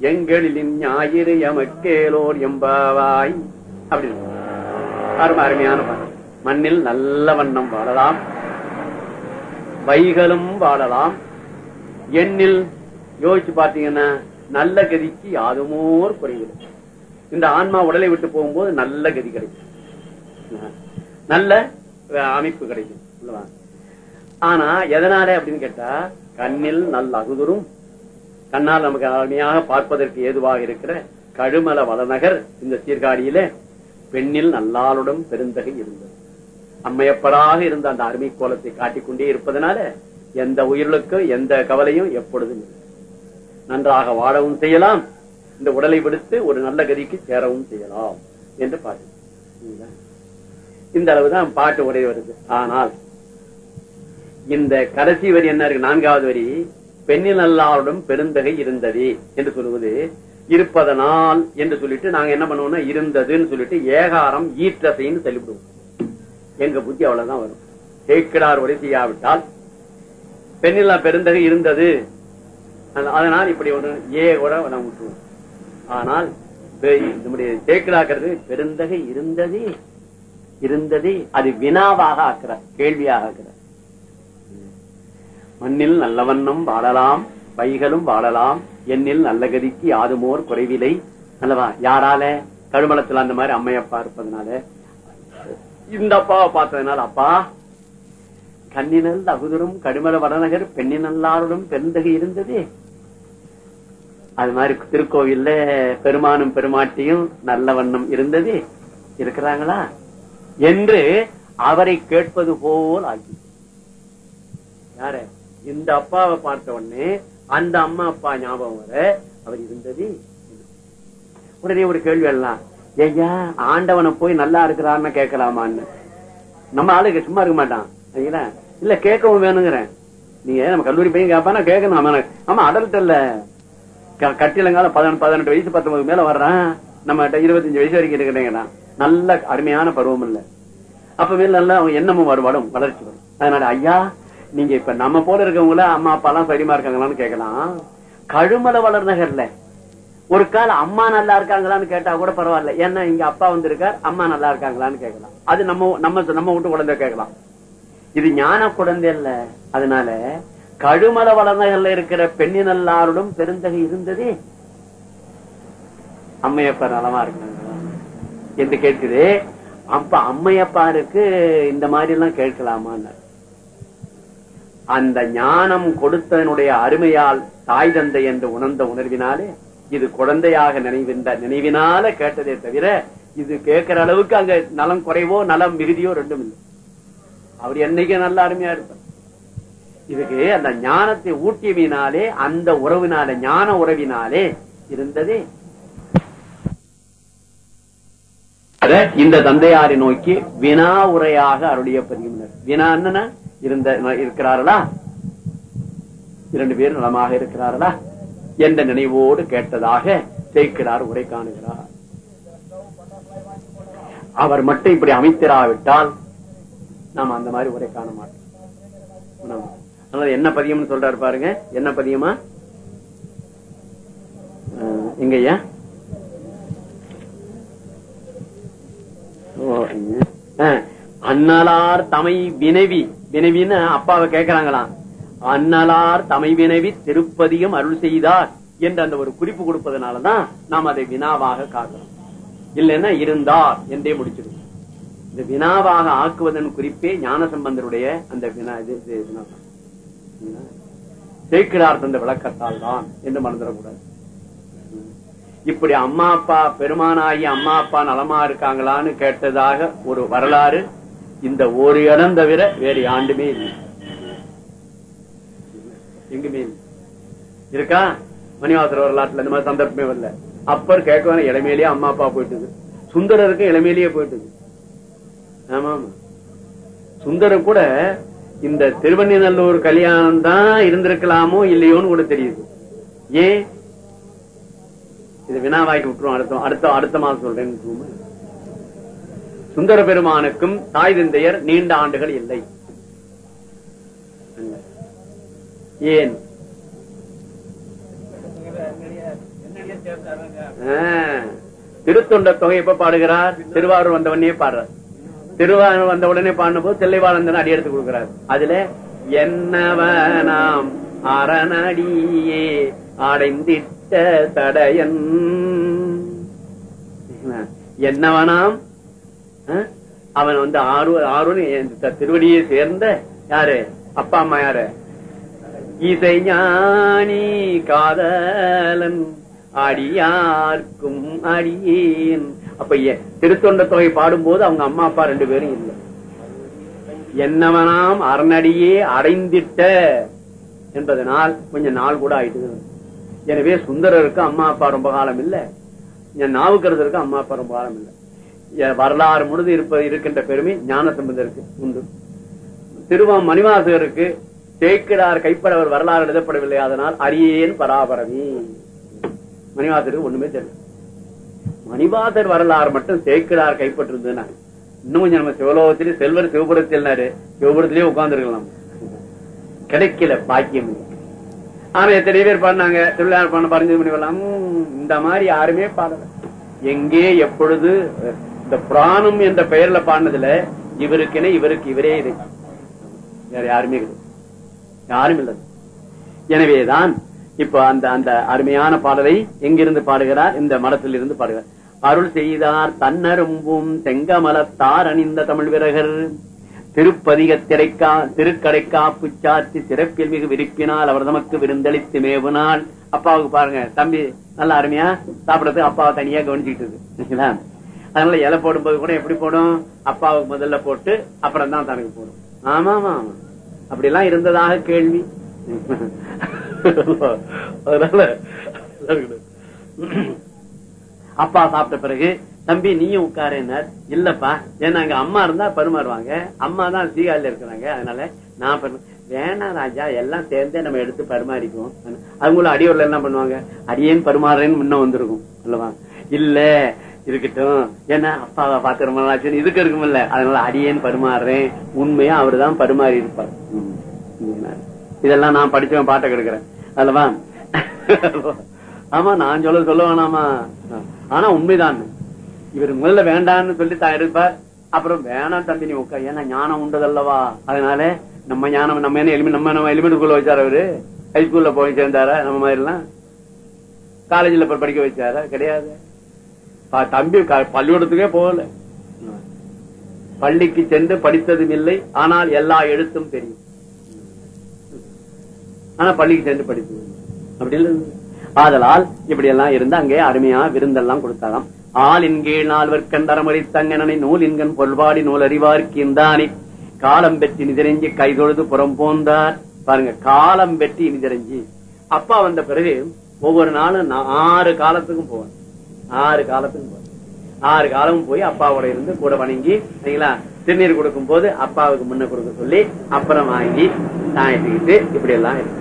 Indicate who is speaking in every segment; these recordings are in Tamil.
Speaker 1: எங்களின் ஞாயிறு எமக்கேலோர் எம்பாவாய். அப்படின்னு அருமை அருமையான மண்ணில் நல்ல வண்ணம் வாழலாம். வைகளும் வாழலாம். எண்ணில் யோசிச்சு பாத்தீங்கன்னா நல்ல கதிக்கு யாதுமோர் குறைகிறது இந்த ஆன்மா உடலை விட்டு போகும்போது நல்ல கதி கிடைக்கும். நல்ல அமைப்பு கிடைக்கும். ஆனா எதனால அப்படின்னு கேட்டா கண்ணில் நல்ல அகுதரும் கண்ணால் நமக்கு அருமையாக பார்ப்பதற்கு ஏதுவாக இருக்கிற கழுமல வளநகர் இந்த சீர்காழியில பெண்ணில் நல்லாளுடன் பெருந்தகை இருந்தது. அம்மையப்பராக இருந்த அந்த அருமை கோலத்தை காட்டிக்கொண்டே இருப்பதனால எந்த உயிர்களுக்கும் எந்த கவலையும் எப்பொழுதும் இல்லை. நன்றாக வாழவும் செய்யலாம். இந்த உடலை விடுத்து ஒரு நல்ல கதிக்கு சேரவும் செய்யலாம் என்று பாட்டு. இந்த அளவுதான் பாட்டு உரை வருது. ஆனால் இந்த கடைசி வரி என்ன இருக்கு? நான்காவது வரி. பெண்ணில் அல்லாருடன் பெருந்தகை இருந்தது என்று சொல்லுவது இருப்பதனால் என்று சொல்லிட்டு நாங்க என்ன பண்ணுவோம்னா இருந்ததுன்னு சொல்லிட்டு ஏகாரம் ஈற்றசைன்னு சொல்லிவிடுவோம் எங்க புத்தி அவ்வளவுதான் வரும். தேய்க்கிடார் உரை செய்யாவிட்டால் பெண்ணில்லா பெருந்தகை இருந்தது. அதனால் இப்படி ஒண்ணு ஏ கூட நாம் விட்டுருவோம். ஆனால் நம்முடைய சேக்கிடாக்கிறது பெருந்தகை இருந்தது. இருந்தது. அது வினாவாக ஆக்குற கேள்வியாக ஆக்குறார். மண்ணில் நல்லவண்ணம் வாழலாம் வைகளும் வாழலாம். எண்ணில் நல்ல கதிக்கு யாதுமோர் குறைவில்லை அல்லவா? யாரால? கருமலத்துல அந்த மாதிரி அம்மையப்பா இருப்பதனால. இந்த அப்பாவை பார்த்ததுனால அப்பா கண்ணினல் அகுதரும் கடுமல வடநகர் பெண்ணினல்லாருடன் பெருந்தகை இருந்தது. அது மாதிரி திருக்கோவில்ல பெருமானும் பெருமாட்டியும் நல்ல வண்ணம் இருந்தது. இருக்கிறாங்களா? என்று அவரை கேட்பது போல் ஆகி. யாரு? இந்த அப்பாவை பார்த்த உடனே அந்த அம்மா அப்பா ஞாபகம் வர அவர் இருந்தது உடனே ஒரு கேள்வி எல்லாம் ஐயா ஆண்டவனை போய் நல்லா இருக்கிறான்னு கேட்கலாமான்னு? நம்ம ஆளுக்கு சும்மா இருக்க மாட்டான். சரிங்களா? இல்ல கேட்கவும் வேணுங்கிறேன். நீங்க நம்ம கல்லூரி பையன் கேட்பானா கேட்கணும் ஆமா ஆமா அடல்ட் இல்ல க- கட்டிலங்கால பதினெட்டு பதினெட்டு வயசு பத்தொன்பது மேல வர்றான். நம்ம இருபத்தஞ்சு வயசு வரைக்கும் இருக்கிறேங்கிறான் நல்ல அருமையான பருவம் இல்ல. அப்ப மேல நல்லா அவன் என்னமும் வரும் வரும் வளர்ச்சி வரும். அதனால ஐயா நீங்க இப்ப நம்ம போல இருக்கவங்கள அம்மா அப்பா எல்லாம் சரிமா இருக்காங்களான்னு கேட்கலாம் கழுமல வளர்நகர்ல ஒரு கால அம்மா நல்லா இருக்காங்களான்னு கேட்டா கூட பரவாயில்ல. ஏன்னா இங்க அப்பா வந்திருக்கார் அம்மா நல்லா இருக்காங்களான்னு கேட்கலாம் அது நம்ம நம்ம நம்ம விட்டு குழந்தை கேட்கலாம் இது ஞான குழந்தை இல்ல அதனால கழுமல வளர்நகர்ல இருக்கிற பெண்ணின் பெண்ணினல்லாருடன் பெருந்தகை இருந்ததே. அம்மையப்பா நலமா இருக்காங்க என்று கேட்குது. அப்ப அம்மையப்பாருக்கு இந்த மாதிரி எல்லாம் கேட்கலாமான்னு. அந்த ஞானம் கொடுத்ததனுடைய அருமையால் தாய் தந்தை என்று உணர்ந்த உணர்வினாலே இது குழந்தையாக நினைவின்ற நினைவினால கேட்டதே தவிர இது கேட்கிற அளவுக்கு அங்க நலம் குறைவோ நலம் மிகுதியோ ரெண்டும் இல்லை. அவர் என்னைக்கு நல்ல அருமையா இருப்பார். இதுக்கு அந்த ஞானத்தை ஊட்டியவினாலே அந்த உறவினாலே ஞான உறவினாலே இருந்ததே. அத இந்த தந்தையாரை நோக்கி வினா உரையாக அருளிய பதிவினர் வினா என்னன்னா இருந்த இருக்கிறார்களா? இரண்டு பேரும் நலமாக இருக்கிறார்களா? என்ற நினைவோடு கேட்டதாக சேர்க்கிறார் உரை காணுகிறார். அவர் மட்டும் இப்படி அமைத்திராவிட்டால் நாம் அந்த மாதிரி உரை காண மாட்டோம். அதனால என்ன பதியம்னு சொல்றாரு பாருங்க. என்ன பதியமா? அஹ், எங்கய்யா? அன்னலார் தமை வினவி வினவின்னு அப்பாவை கேட்கிறாங்களாம். அன்னலார் தமை வினவி திருப்பதியும் அருள் செய்தார் என்று அந்த ஒரு குறிப்பு கொடுப்பதனாலதான் நாம் அதை வினாவாக காக்கிறோம். இல்லைன்னா இருந்தார் என்றே முடிச்சிடும். இந்த வினாவாக ஆக்குவதன் குறிப்பே ஞான சம்பந்தருடைய அந்த வினா இது சேக்கிடார் தந்த விளக்கத்தால் தான் என்று மறந்துடக்கூடாது இப்படி அம்மா அப்பா பெருமானாகி அம்மா அப்பா நலமா இருக்காங்களான்னு கேட்டதாக ஒரு வரலாறு இந்த ஒரு இடம் தவிர வேறு ஆண்டுமே இல்லை. எங்குமே இருக்கா? மணிவாசர் வரலாற்றுல இந்த மாதிரி சந்தர்ப்பமே வரல. அப்பர் கேட்க இளமையிலேயே அம்மா அப்பா போயிட்டுது. சுந்தரருக்கு இளமையிலேயே போயிட்டுது. ஆமா ஆமா. சுந்தரம் கூட இந்த திருவண்ணிநல்லூர் கல்யாணம் தான் இருந்திருக்கலாமோ இல்லையோன்னு கூட தெரியுது. ஏன்? இது வினாவாக்கி விட்டுரும் அடுத்த அடுத்த அடுத்த மாதம் சொல்றேன்னு சொல்லுவோமா? சுந்தர பெருமானுக்கும் தாய் தந்தையர் நீண்ட ஆண்டுகள் இல்லை. ஏன்? திருத்தொண்ட தொகை எப்ப பாடுகிறார்? திருவாரூர் வந்த உடனே பாடுறார். திருவாரூர் வந்த உடனே பாடும்போது தில்லைவாழந்தன் அடி எடுத்து கொடுக்கிறார். அதுல என்னவனாம் அரணடியே அடைந்திட்ட தடையன். என்னவனாம் அவன் வந்து ஆறு ஆர்வம் திருவடியை சேர்ந்த யாரு? அப்பா அம்மா யாரு? இசை ஞானி காதலன். அடியார்க்கும் அடியேன். அப்ப திருத்தொண்ட தொகை பாடும்போது அவங்க அம்மா அப்பா ரெண்டு பேரும் இல்லை. என்னவனாம் அரணடியே அடைந்திட்ட என்பதனால் கொஞ்சம் நாள் கூட ஆயிட்டு எனவே சுந்தரருக்கு அம்மா அப்பா ரொம்ப காலம் இல்ல. என் நாவுக்கரசருக்கு அம்மா அப்பா ரொம்ப காலம் இல்ல. வரலாறு முழுது இருப்ப இருக்கின்ற பெருமை ஞான சம்பந்தருக்கு உண்டு. திருவம் மணிவாசகருக்கு சேக்கிடார் கைப்படவர் வரலாறு எழுதப்படவில்லை அதனால் அரியேன் பராபரமி. மணிவாசருக்கு ஒண்ணுமே தெரியல. மணிவாசர் வரலாறு மட்டும் சேக்கிடார் கைப்பற்றிருந்ததுன்னா இன்னும் கொஞ்சம் நம்ம சிவலோகத்திலே செல்வர் சிவபுரத்தில்னாரு சிவபுரத்திலேயே உட்கார்ந்துருக்கலாம். கிடைக்கல பாக்கியம் ஆனா எத்தனை பேர் பாடினாங்க திருவிழா பண்ண பறிஞ்சு மணி வரலாம் இந்த மாதிரி யாருமே பாடல எங்கே எப்பொழுது இந்த புராணம் என்ற பெயர்ல பாடினதுல இவருக்கென இவருக்கு இவரே இது. வேற யாருமே யாரும் இல்லை. எனவேதான் இப்ப அந்த அந்த அருமையான பாடலை எங்கிருந்து பாடுகிறார் இந்த மடத்தில் இருந்து பாடுகிறார். அருள் செய்தார் தன்னரும்பும் செங்கமலத்தார் அணிந்த தமிழ் விரகர். திருப்பதிக திரைக்கா திருக்கடைக்காப்பு சாத்தி சிறப்பில் மிகு விருப்பினால் அவர் நமக்கு விருந்தளித்து மேவுனால். அப்பாவுக்கு பாருங்க தம்பி நல்லா அருமையா சாப்பிடறது அப்பாவை தனியா கவனிச்சுட்டு இருக்கு. அதனால இலை போடும்போது கூட எப்படி போடும்? அப்பாவுக்கு முதல்ல போட்டு அப்புறம் தான் தனக்கு போடும். ஆமா ஆமா ஆமா அப்படி எல்லாம் இருந்ததாக கேள்வி. அதனால அப்பா சாப்பிட்ட பிறகு தம்பி நீயும் உட்காருன்னார். இல்லப்பா ஏன்னா அங்க அம்மா இருந்தா பரிமாறுவாங்க. அம்மா தான் சீகால இருக்கிறாங்க. அதனால நான் வேணா ராஜா எல்லாம் சேர்ந்தே நம்ம எடுத்து பரிமாறிக்குவோம். அவங்களும் அடியோர்ல என்ன பண்ணுவாங்க? அடியேன் பரிமாறுறேன்னு முன்ன வந்திருக்கும். அல்லவா? இல்ல இருக்கட்டும். ஏன்னா அப்பாவை பாத்து இதுக்கு இருக்குமில்ல. அதனால அடியேன் பரிமாறுறேன் உண்மையா அவர்தான் பரிமாறி இருப்பார். இதெல்லாம் நான் படிச்சவன் பாட்டை கெடுக்கிறேன். அல்லவா? ஆமா நான் சொல்ல சொல்ல வேணாமா? ஆனா உண்மைதான். இவர் முதல்ல வேண்டான்னு சொல்லி தான் இருப்பார். அப்புறம் வேணாம் தம்பி நீ உட்கா ஏன்னா ஞானம் உண்டதல்லவா? அதனால நம்ம ஞானம் நம்ம என்ன எலிமெண்ட் நம்ம நம்ம எலிமெண்ட்டுக்குள்ள ஸ்கூல்ல வச்சாரு அவரு? ஹைஸ்கூல்ல போய் சேர்ந்தாரா? நம்ம மாதிரி எல்லாம் காலேஜ்ல போய் படிக்க வச்சாரா? கிடையாது. தம்பி பள்ளிக்கூடத்துக்கே போகல. பள்ளிக்கு சென்று படித்ததும் இல்லை ஆனால் எல்லா எழுத்தும் தெரியும். ஆனா பள்ளிக்கு சென்று படித்தது அப்படி இல்லை. ஆதலால் இப்படி எல்லாம் இருந்து அங்கே அருமையா விருந்தெல்லாம் கொடுத்தாராம் ஆளின் கீழ் நால்வர் கண்டரமறி தங்கனனை நூலின்கண் பொல்வாடி நூல் அறிவார்க்கு காலம் பெற்றி நிதிரஞ்சி கைதொழுது புறம் போந்தார். பாருங்க காலம் பெற்றி நிதிரஞ்சி. அப்பா வந்த பிறகு ஒவ்வொரு நாளும் நான் ஆறு காலத்துக்கும் போவேன் ஆறு காலத்துக்கும் ஆறு காலமும் போய் அப்பாவோட இருந்து கூட வணங்கி சரிங்களா? திருநீர் கொடுக்கும் போது அப்பாவுக்கு முன்ன கொடுக்க சொல்லி அப்புறம் வாங்கி சாயத்துக்கிட்டு இப்படி எல்லாம் இருக்கு.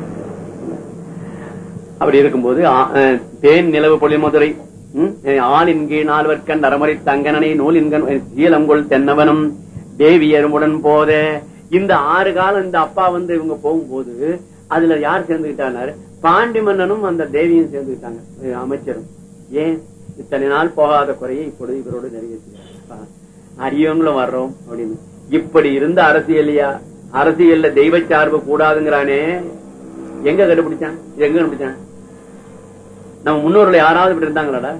Speaker 1: அப்படி இருக்கும்போது அஹ், தேன் நிலவு பொழிமதுரை ம், ஆளின் கீழ் நால்வர்க்கண் அரமறை தங்கனனை நூலின்கண் சீலங்கொள் தென்னவனும் தேவியருமுடன் போத. இந்த ஆறு காலம் இந்த அப்பா வந்து இவங்க போகும்போது அதுல யார் சேர்ந்துகிட்டாங்க பாண்டி மன்னனும் அந்த தேவியும் சேர்ந்துகிட்டாங்க அமைச்சரும். ஏன்? இத்தனை நாள் போகாத குறையை இப்பொழுது இவரோடு நிறைவேற்றுகிறார் அரியவங்களும் வர்றோம் அப்படின்னு. இப்படி இருந்த அரசியலையா அரசியல்ல தெய்வ சார்பு கூடாதுங்கிறானே. எங்க கண்டுபிடிச்சான்? எங்க கண்டுபிடிச்சான்? நம்ம முன்னோர்ல யாராவது இப்படி இருந்தாங்களாடா?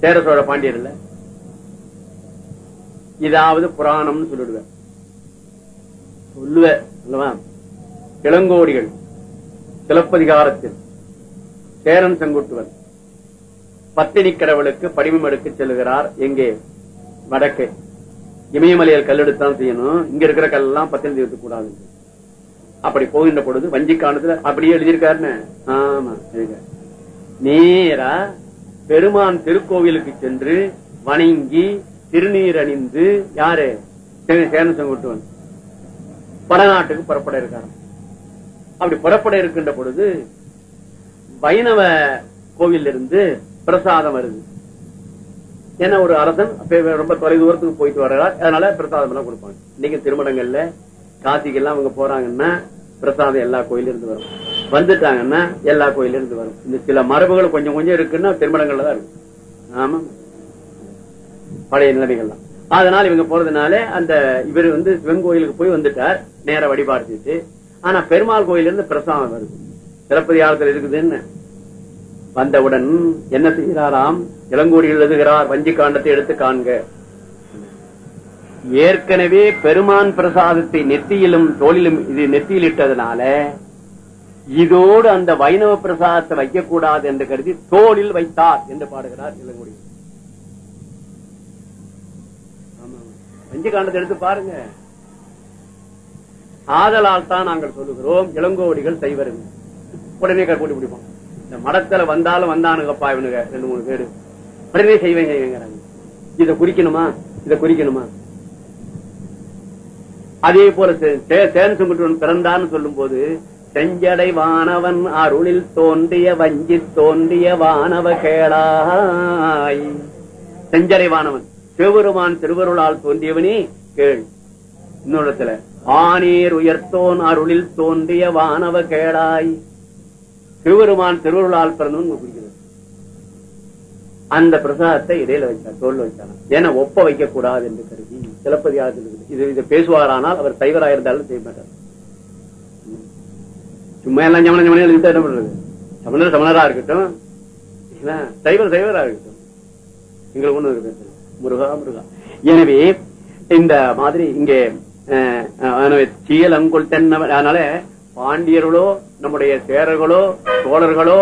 Speaker 1: சேர சோழ பாண்டியர்ல. இதாவது புராணம்னு சொல்லிடுவேன். சொல்லுவேன் இளங்கோடிகள் சிலப்பதிகாரத்தில் சேரன் செங்குட்டுவன். பத்தினி கடவுளுக்கு படிமம் எடுக்க செல்கிறார். எங்கே? வடக்கு. இமயமலையில் கல் செய்யணும். இங்க இருக்கிற கல் எல்லாம் பத்தினி தெய்வத்துக்கு கூடாது. அப்படி போகின்ற பொழுது வஞ்சிக்கானத்துல அப்படியே எழுதியிருக்காருன்னு. ஆமா நேரா பெருமான் திருக்கோவிலுக்கு சென்று வணங்கி திருநீர் அணிந்து யாரு? சே- சேரன் செங்குட்டுவன் வடநாட்டுக்கு புறப்பட இருக்காரு அப்படி புறப்பட இருக்கின்ற பொழுது வைணவ கோவில் இருந்து பிரசாதம் வருது. ஏன்னா ஒரு அரசன் ரொம்ப தொலை தூரத்துக்கு போயிட்டு வர்றார். அதனால பிரசாதம் எல்லாம் கொடுப்பாங்க. இன்னைக்கு திருமணங்கள்ல காசிக்கு எல்லாம் அவங்க போறாங்கன்னா பிரசாதம் எல்லா கோயிலும் இருந்து வரும். வந்துட்டாங்கன்னா எல்லா கோயில இருந்து வரும். இந்த சில மரபுகள் கொஞ்சம் கொஞ்சம் இருக்குன்னா திருமணங்கள்ல தான் இருக்கும். ஆமா. பழைய நிலைமைகள்லாம். அதனால இவங்க போறதுனால அந்த இவர் வந்து சிவன் கோயிலுக்கு போய் வந்துட்டார். நேர வழிபாடு ஆனா பெருமாள் கோயில இருந்து பிரசாதம் வருது. சிலப்பதிகாரத்தில் இருக்குதுன்னு. வந்தவுடன் என்ன செய்கிறாராம்? இளங்கோடியில் எழுதுகிறார் வஞ்சி காண்டத்தை எடுத்து காண்க. ஏற்கனவே பெருமான் பிரசாதத்தை நெத்தியிலும் தோளிலும் இது நெத்தியில் இட்டதுனால இதோடு அந்த வைணவ பிரசாதத்தை வைக்கக்கூடாது என்று கருதி தோளில் வைத்தார் என்று பாடுகிறார் இளங்குடி. வஞ்சி காண்டத்தை எடுத்து பாருங்க. ஆதலால் தான் நாங்கள் சொல்லுகிறோம் இளங்கோடிகள் செய்வருங்க உடனே போட்டு பிடிப்போம். இந்த மடத்துல வந்தாலும் வந்தானுங்கப்பா இவனுங்க ரெண்டு மூணு பேரு. உடனே செய்வேன் செய்வேங்கிறாங்க. இதை குறிக்கணுமா? இதை குறிக்கணுமா? அதே போல தேன் பிறந்தான்னு சொல்லும் போது செஞ்சடை வானவன் அருளில் தோன்றிய வஞ்சி தோன்றிய வானவ கேளாய். செஞ்சடை வானவன் சிவபெருமான் திருவருளால் தோன்றியவனே கேள். இன்னொருத்துல ஆனீர் உயர்த்தோன் அருளில் தோன்றிய வானவ கேளாய். திருவருமான் திருவருளால் பிறந்தவன் குறிக்கிறது அந்த பிரசாதத்தை இடையில வைத்தார் தோல் வைத்தார் ஏன்னா ஒப்ப வைக்க கூடாது என்று கருதி சிலப்பதிகாரத்தில் இது இதை பேசுவாரானால் அவர் சைவராக இருந்தாலும் செய்ய மாட்டார். சும்மா எல்லாம் சமண சமணம் எழுதிட்டு என்ன பண்றது? சமணர் சமணரா இருக்கட்டும். சைவர் சைவரா இருக்கட்டும். எங்களுக்கு ஒண்ணு இருக்கு முருகா முருகா. எனவே இந்த மாதிரி இங்கே சீயல் அங்குள் தென்ன அதனால பாண்டியர்களோ நம்முடைய சேரர்களோ சோழர்களோ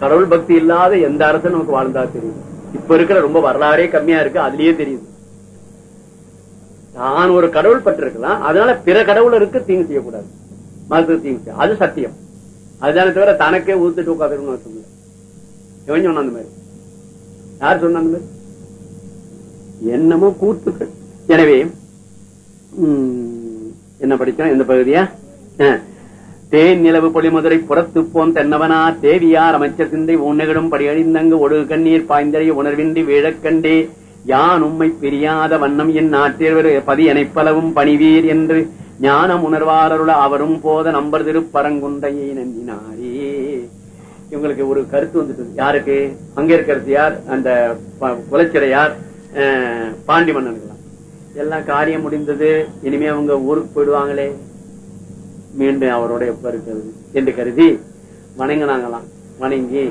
Speaker 1: கடவுள் பக்தி இல்லாத எந்த அரசும் நமக்கு வாழ்ந்தா தெரியும். இப்ப இருக்கிற ரொம்ப வரலாறே கம்மியா இருக்கு அதுலயே தெரியுது. நான் ஒரு கடவுள் பட்டிருக்கலாம் அதனால பிற கடவுளருக்கு தீங்கு செய்யக்கூடாது. மதத்துக்கு தீங்கு அது சத்தியம். அதுதானே தவிர தனக்கே ஊத்துட்டு உட்காந்துருக்கணும் சொல்லல. எவன் சொன்ன அந்த மாதிரி? யார் சொன்ன அந்த மாதிரி? என்னமோ கூத்துக்கள். எனவே என்ன படிச்சோம் எந்த பகுதியா? தேன் நிலவு பொலிமதுரை புறத்து போன் தென்னவனா தேவியார் அமைச்சர் சிந்தை உன்னகிடும் படியழிந்தங்கு ஒழுகு கண்ணீர் பாய்ந்தறிய உணர்வின்றி வீழக்கண்டே யான் உம்மை பிரியாத வண்ணம் என் நாட்டில் பதி அணைப்பளவும் பணிவீர் என்று ஞானம் உணர்வாளருள அவரும் போத நம்பர் திருப்பரங்குன்றையை நம்பினாரே. இவங்களுக்கு ஒரு கருத்து வந்துட்டு யாருக்கு? அங்க இருக்கிறது யார் அந்த குலச்சிறையார் பாண்டி மன்னர்களாம் எல்லாம் காரியம் முடிந்தது. இனிமே அவங்க ஊருக்கு போயிடுவாங்களே. மீண்டும் அவரோட எப்ப இருக்கிறது என்று கருதி வணங்கினாங்களாம். வணங்கி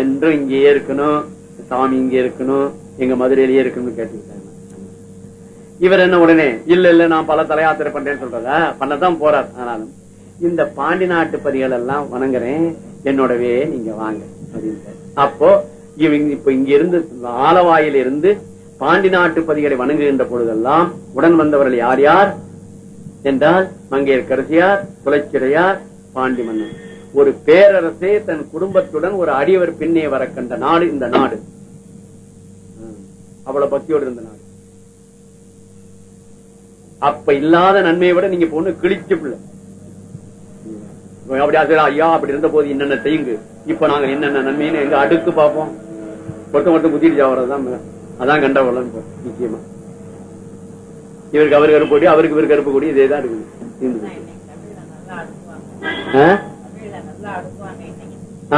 Speaker 1: என்றும் இங்கேயே இருக்கணும் சாமி இங்கே இருக்கணும் எங்க மதுரையிலேயே இருக்கணும்னு கேட்டுக்கிட்டாங்க. இவர் என்ன உடனே இல்ல இல்ல நான் பல தலையாத்திரை பண்றேன்னு சொல்றதா? பண்ணதான் போறார் ஆனாலும் இந்த பாண்டி நாட்டு பதிகள் எல்லாம் வணங்குறேன் என்னோடவே நீங்க வாங்க அப்போ இவங்க இப்ப இங்க இருந்து ஆலவாயில இருந்து பாண்டி நாட்டு பதிகளை வணங்குகின்ற பொழுதெல்லாம் உடன் வந்தவர்கள் யார் யார்? என்றால் மங்கையர்கரசியார் குலச்சிறையார் பாண்டி மன்னன் ஒரு பேரரசே தன் குடும்பத்துடன் ஒரு அடியவர் பின்னே வர கண்ட நாடு இந்த நாடு. அவ்வளவு பக்தியோடு இருந்த நாடு. அப்ப இல்லாத நன்மையை விட நீங்க பொண்ணு கிழிச்சு பிள்ளை. அப்படியா ஐயா அப்படி இருந்த போது என்னென்ன செய்யுங்க? இப்ப நாங்க என்னென்ன நன்மைன்னு எங்க அடுக்கு பார்ப்போம். ஒருத்த மட்டும் குத்திட்டு ஜாவறதுதான் அதான் கண்டவளம் நிச்சயமா. இவருக்கு அவர் கருப்பு கொடி அவருக்கு இவர் கருப்பு கொடி இதேதான் இருக்குது.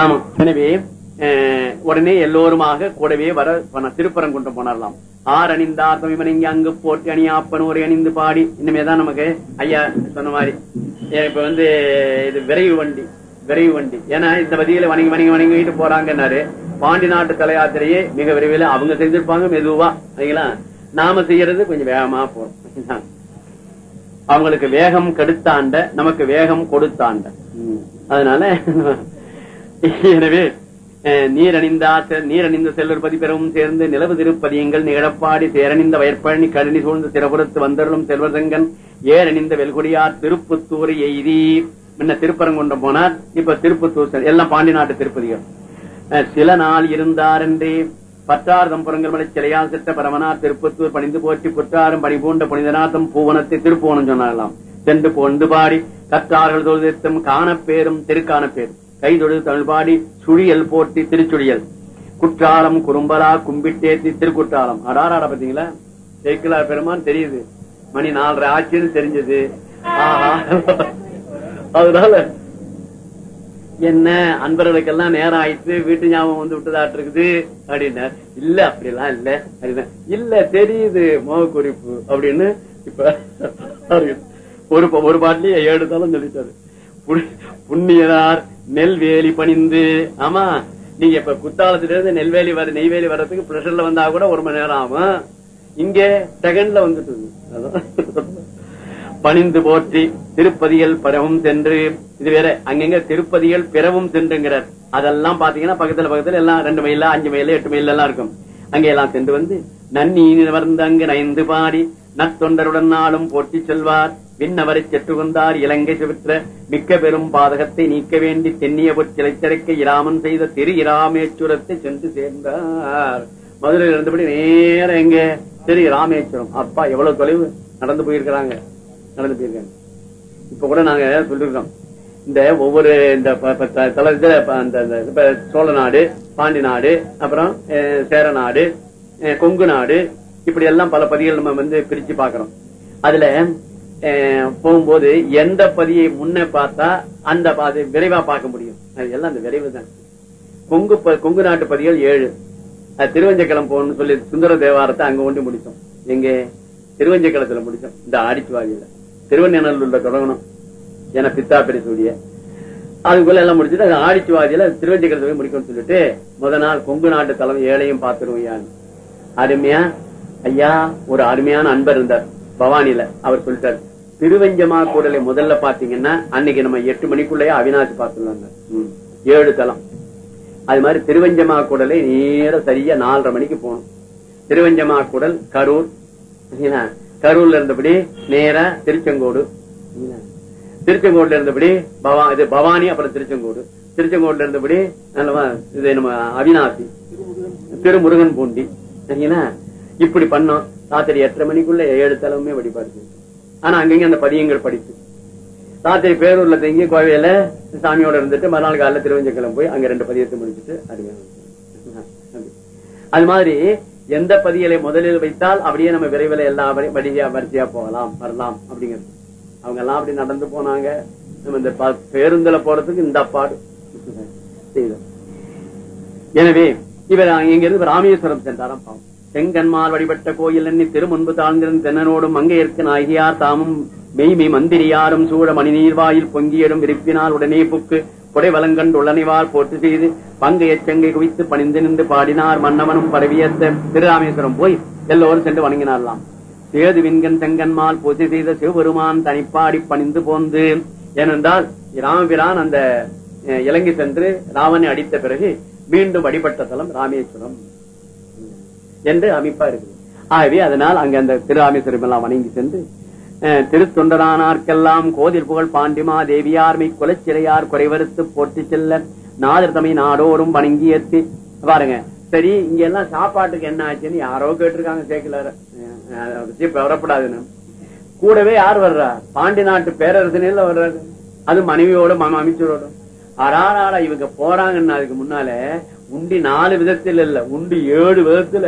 Speaker 1: ஆமா. எனவே உடனே எல்லோருமாக கூடவே வர திருப்பரங்குன்றம் போனாரலாம் ஆர் அணிந்தார் தமிழ் இங்க அங்கு போட்டி ஆப்பன் ஒரு அணிந்து பாடி. இனிமேதான் நமக்கு ஐயா சொன்ன மாதிரி இப்ப வந்து இது விரைவு வண்டி விரைவு வண்டி. ஏன்னா இந்த பதியில வணங்கி வணங்கி வணங்கிட்டு போறாங்கன்னாரு. பாண்டி நாட்டு தலையாத்திரையே மிக விரைவில் அவங்க செஞ்சிருப்பாங்க மெதுவா. சரிங்களா? நாம செய்யறது கொஞ்சம் வேகமா போறோம். அவங்களுக்கு வேகம் கெடுத்தாண்ட நமக்கு வேகம் கொடுத்தாண்ட. அதனால எனவே நீரணிந்தா நீரணிந்த செல்வர் பதிப்பெறவும் சேர்ந்து நிலவு திருப்பதியங்கள் நிகழப்பாடி சேரணிந்த வயற்பழனி கழனி சூழ்ந்து திறபுறத்து வந்தருளும் செல்வசங்கன் ஏரணிந்த வெல்குடியார் திருப்புத்தூர் எய்தி. முன்ன திருப்பரங்குன்றம் போனார் இப்ப திருப்பத்தூர் எல்லாம் பாண்டி நாட்டு திருப்பதிகள். சில நாள் இருந்தார் என்றே பற்றார் தம்புரங்கள் மலை சிலையால் சித்த பரவனா திருப்பத்தூர் பணிந்து போற்றி புற்றாரும் பணி பூண்ட புனிதநாதம் பூவனத்தை திருப்புவனம் சொன்னார்களாம். சென்று பொண்டு பாடி கற்றார்கள் தொழுதித்தம் காணப்பேரும் திருக்கானப்பேரும் கைதொழு தமிழ் பாடி சுழியல் போட்டி திருச்சுழியல். குற்றாலம் குறும்பலா கும்பிட்டேத்தி திருக்குற்றாலம். அடாராட பாத்தீங்களா சேக்கிலார் பெருமான் தெரியுது. மணி நாலரை ஆச்சுன்னு தெரிஞ்சது. அதனால என்ன அன்பர்களுக்கெல்லாம் நேரம் ஆயிடுச்சு வீட்டு ஞாபகம் வந்து விட்டுதாட்டு இருக்குது அப்படின்னா இல்ல அப்படிலாம் இல்ல அப்படின்னா இல்ல தெரியுது முக குறிப்பு அப்படின்னு இப்ப ஒரு ஒரு பாட்டிலேயே ஏழு தளம் சொல்லிட்டாரு. புண்ணியதார் புண்ணியனார் நெல்வேலி பணிந்து ஆமா நீங்க இப்ப குத்தாலத்துல இருந்து நெல்வேலி வர நெய்வேலி வர்றதுக்கு பிரஷர்ல வந்தா கூட ஒரு மணி நேரம் ஆகும். இங்க செகண்ட்ல வந்துட்டு அதான். பணிந்து போற்றி திருப்பதிகள் பிறவும் சென்று இது வேற அங்கங்க திருப்பதிகள் பிறவும் சென்றுங்கிறார். அதெல்லாம் பாத்தீங்கன்னா பக்கத்துல பக்கத்துல எல்லாம் ரெண்டு மைல அஞ்சு மைல எட்டு மைல் எல்லாம் இருக்கும். அங்க எல்லாம் சென்று வந்து நன்னி நிவர்ந்து அங்கு நயந்து பாடி நற்தொண்டருடன் நாளும் போற்றி செல்வார். விண்ணவரை செற்று வந்தார் இலங்கை செவிற்ற மிக்க பெரும் பாதகத்தை நீக்க வேண்டி தென்னிய பொற்சிலைச்சரைக்க இராமன் செய்த திரு இராமேஸ்வரத்தை சென்று சேர்ந்தார். மதுரையில் இருந்தபடி நேரம் எங்க திரு இராமேஸ்வரம் அப்பா எவ்வளவு தொலைவு? நடந்து போயிருக்கிறாங்க. நடந்து போயிருக்காங்க இப்ப கூட நாங்க சொல்லிருக்கோம். இந்த ஒவ்வொரு இந்த இப்ப சோழ நாடு பாண்டி நாடு அப்புறம் அஹ், சேர நாடு அஹ், கொங்கு நாடு இப்படி எல்லாம் பல பதிகள் நம்ம வந்து பிரிச்சு பாக்குறோம் அதுல போகும்போது எந்த பதியை முன்ன பார்த்தா அந்த அது விரைவா பார்க்க முடியும். அது எல்லாம் அந்த விரைவு தான். கொங்கு ப- கொங்கு நாட்டு பதிகள் ஏழு. திருவஞ்சக்கலம் போகணும்னு சொல்லி சுந்தர தேவாரத்தை அங்க கொண்டு முடித்தோம். எங்க திருவஞ்சக்கலத்துல முடித்தோம். இந்த ஆடிச்சுவாதியில திருவண்ணூர்ல தொடங்கணும். என பித்தா பெருசூடிய அதுக்குள்ள எல்லாம் முடிச்சுட்டு அது ஆடிச்சுவாதியில திருவஞ்சக்கலத்தை போய் முடிக்கணும்னு சொல்லிட்டு முத நாள் கொங்கு நாட்டு தலைமை ஏழையும் பாத்துருவோம் அருமையா? ஐயா ஒரு அருமையான அன்பர் இருந்தார் பவானில அவர் சொல்லிட்டார் திருவஞ்சமா கூடலை முதல்ல பாத்தீங்கன்னா அன்னைக்கு நம்ம எட்டு மணிக்குள்ளேயே அவினாசி பார்த்துருவாங்க ஏழு தலம். அது மாதிரி திருவஞ்சமா கூடலை நேர சரியா நாலரை மணிக்கு போகணும். திருவஞ்சமா கூடல் கரூர் சரிங்களா? கரூர்ல இருந்தபடி நேரா திருச்செங்கோடு. திருச்செங்கோடுல இருந்தபடி பவா இது பவானி அப்புறம் திருச்செங்கோடு. திருச்செங்கோடுல இருந்தபடி நல்லவா இது நம்ம அவிநாசி திருமுருகன் பூண்டி. சரிங்களா? இப்படி பண்ணோம். ராத்திரி எட்டரை மணிக்குள்ள ஏழு தலைவுமே வழிபாடு. ஆனா அங்கங்க அந்த பதியங்கள் படிச்சு ராத்திரி பேரூர்ல தங்கி கோவையில சாமியோட இருந்துட்டு மறுநாள் காலையில திருவஞ்சக்கிழமை போய் அங்க ரெண்டு பதியத்தை முடிச்சுட்டு அருமையா அது மாதிரி எந்த பதியலை முதலில் வைத்தால் அப்படியே நம்ம விரைவில் எல்லா வரிசையா வரிசையா போகலாம் வரலாம் அப்படிங்கிறது. அவங்க எல்லாம் அப்படி நடந்து போனாங்க. நம்ம இந்த பேருந்துல போறதுக்கு இந்த பாடு செய்தோம் எனவே இவர் இங்கிருந்து ராமேஸ்வரம் சென்றாராம் பாவம். செங்கன்மால் வழிபட்ட கோயில் எண்ணி திருமுன்பு தாழ்ந்திருந்த தென்னனோடும் மங்கையர்க்கு நாயகியார் தாமும் மெய்மை மந்திரியாரும் சூழ மணி வாயில் பொங்கியிடும் விருப்பினால் உடனே புக்கு கொடை வளங்கண்டு உள்ளனைவார் போட்டு செய்து பங்கு எச்சங்கை குவித்து பணிந்து நின்று பாடினார் மன்னவனும் பரவியத்த திருராமேஸ்வரம் போய் எல்லோரும் சென்று வணங்கினார்லாம் சேது விண்கண் செங்கன்மால் பூஜை செய்த சிவபெருமான் தனிப்பாடி பணிந்து போந்து ஏனென்றால் ராமபிரான் அந்த அஹ், இலங்கை சென்று ராவனை அடித்த பிறகு மீண்டும் வழிபட்ட தலம் ராமேஸ்வரம் என்று அமைப்பா இருக்குது ஆகவே அதனால் அங்க அந்த திருராமேஸ்வரம் எல்லாம் வணங்கி சென்று அஹ், திருத்தொண்டரானார்க்கெல்லாம் கோதில் புகழ் பாண்டிமா தேவியார்மை குலச்சிறையார் குறைவறுத்து போட்டு செல்ல நாதர் தமை நாடோறும் வணங்கியத்து பாருங்க. சரி இங்க எல்லாம் சாப்பாட்டுக்கு என்ன ஆச்சுன்னு யாரோ கேட்டிருக்காங்க சேர்க்கலார வரப்படாதுன்னு கூடவே யார் வர்றா? பாண்டி நாட்டு பேரரசனில் வர்றாரு. அது மனைவியோட மன அமைச்சரோட அடாடாடா இவங்க போறாங்கன்னா அதுக்கு முன்னால உண்டி நாலு விதத்துல இல்ல உண்டி ஏழு விதத்துல.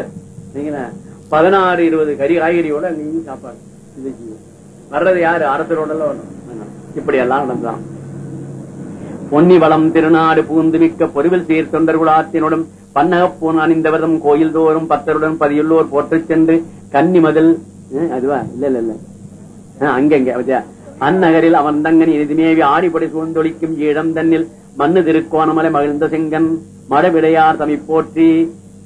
Speaker 1: பதினாறு இருபது கறி காய்கறியோட அங்கேயும் சாப்பாடு. வர்றது யாரு? அரசரோட இப்படி எல்லாம் நடந்தான். பொன்னி வளம் திருநாடு பூந்து மிக்க பொருவில் சீர் தொண்டர்குலாத்தினுடன் பன்னகப் பூன் அணிந்தவரும் கோயில் தோறும் பத்தருடன் பதியுள்ளோர் போற்றுச் சென்று கன்னி மதில் அதுவா? இல்ல இல்ல இல்ல. அங்கங்க அந்நகரில் அவன் தங்கன் இனிதுமேவி ஆடிப்படை சூழ்ந்தொழிக்கும் இடம் தன்னில் மண்ணு திருக்கோணமலை மகிழ்ந்த செங்கன் மடவிடையார் தமை போற்றி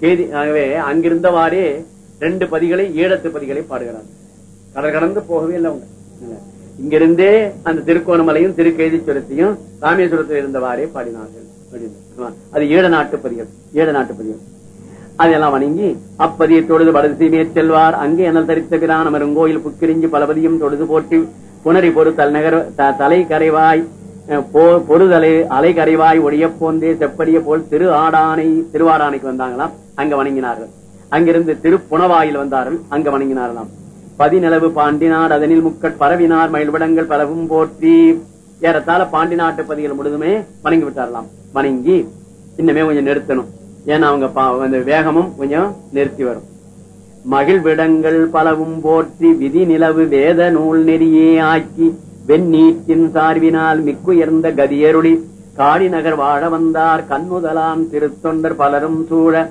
Speaker 1: கேதி ஆகவே அங்கிருந்தவாறே ரெண்டு பதிகளை ஈழத்து பதிகளை பாடுகிறார். கடல் கடந்து போகவே இல்லை அவங்க. இங்கிருந்தே அந்த திருக்கோணமலையும் திருக்கேதீஸ்வரத்தையும் ராமேஸ்வரத்தில் இருந்தவாறே பாடினார்கள். அப்படின்னு. அது ஈழ நாட்டு பதிகள் ஈழ நாட்டு பதிகள் அதெல்லாம் வணங்கி அப்பதியை தொழுது வடதிசைமே மேற்செல்வார் அங்கே எனல் தரித்த பிரான் அமருங்கோயில் புக்கிரிஞ்சி பலபதியும் தொழுது போட்டி புனரி பொறு தலைநகர் த- தலை கரைவாய் அஹ், பொறுதலை அலை கரைவாய் ஒழிய போந்தே செப்படிய போல் திரு ஆடானை திருவாடானைக்கு வந்தாங்களாம். அங்க வணங்கினார்கள். அங்கிருந்து திருப்புணவாயில் வந்தார்கள். அங்க வணங்கினார்களாம். பதிநிலவு பாண்டினார் அதனில் முக்கட் பரவினார் மயில்விடங்கள் பலவும் போற்றி. ஏறத்தாழ பாண்டி நாட்டு பதிகள் முழுதுமே வணங்கி விட்டாரலாம் வணங்கி இன்னுமே கொஞ்சம் நிறுத்தணும். ஏன்னா அவங்க பா- வேகமும் கொஞ்சம் நிறுத்தி வரும். மகிழ்விடங்கள் பலவும் போற்றி விதி நிலவு வேத நூல் நெறியே ஆக்கி வெண்ணீற்றின் சார்பினால் மிக்குயர்ந்த கதியருளி. காடி நகர் வாழ வந்தார் கண்ணுதலான் திருத்தொண்டர் பலரும் சூழ.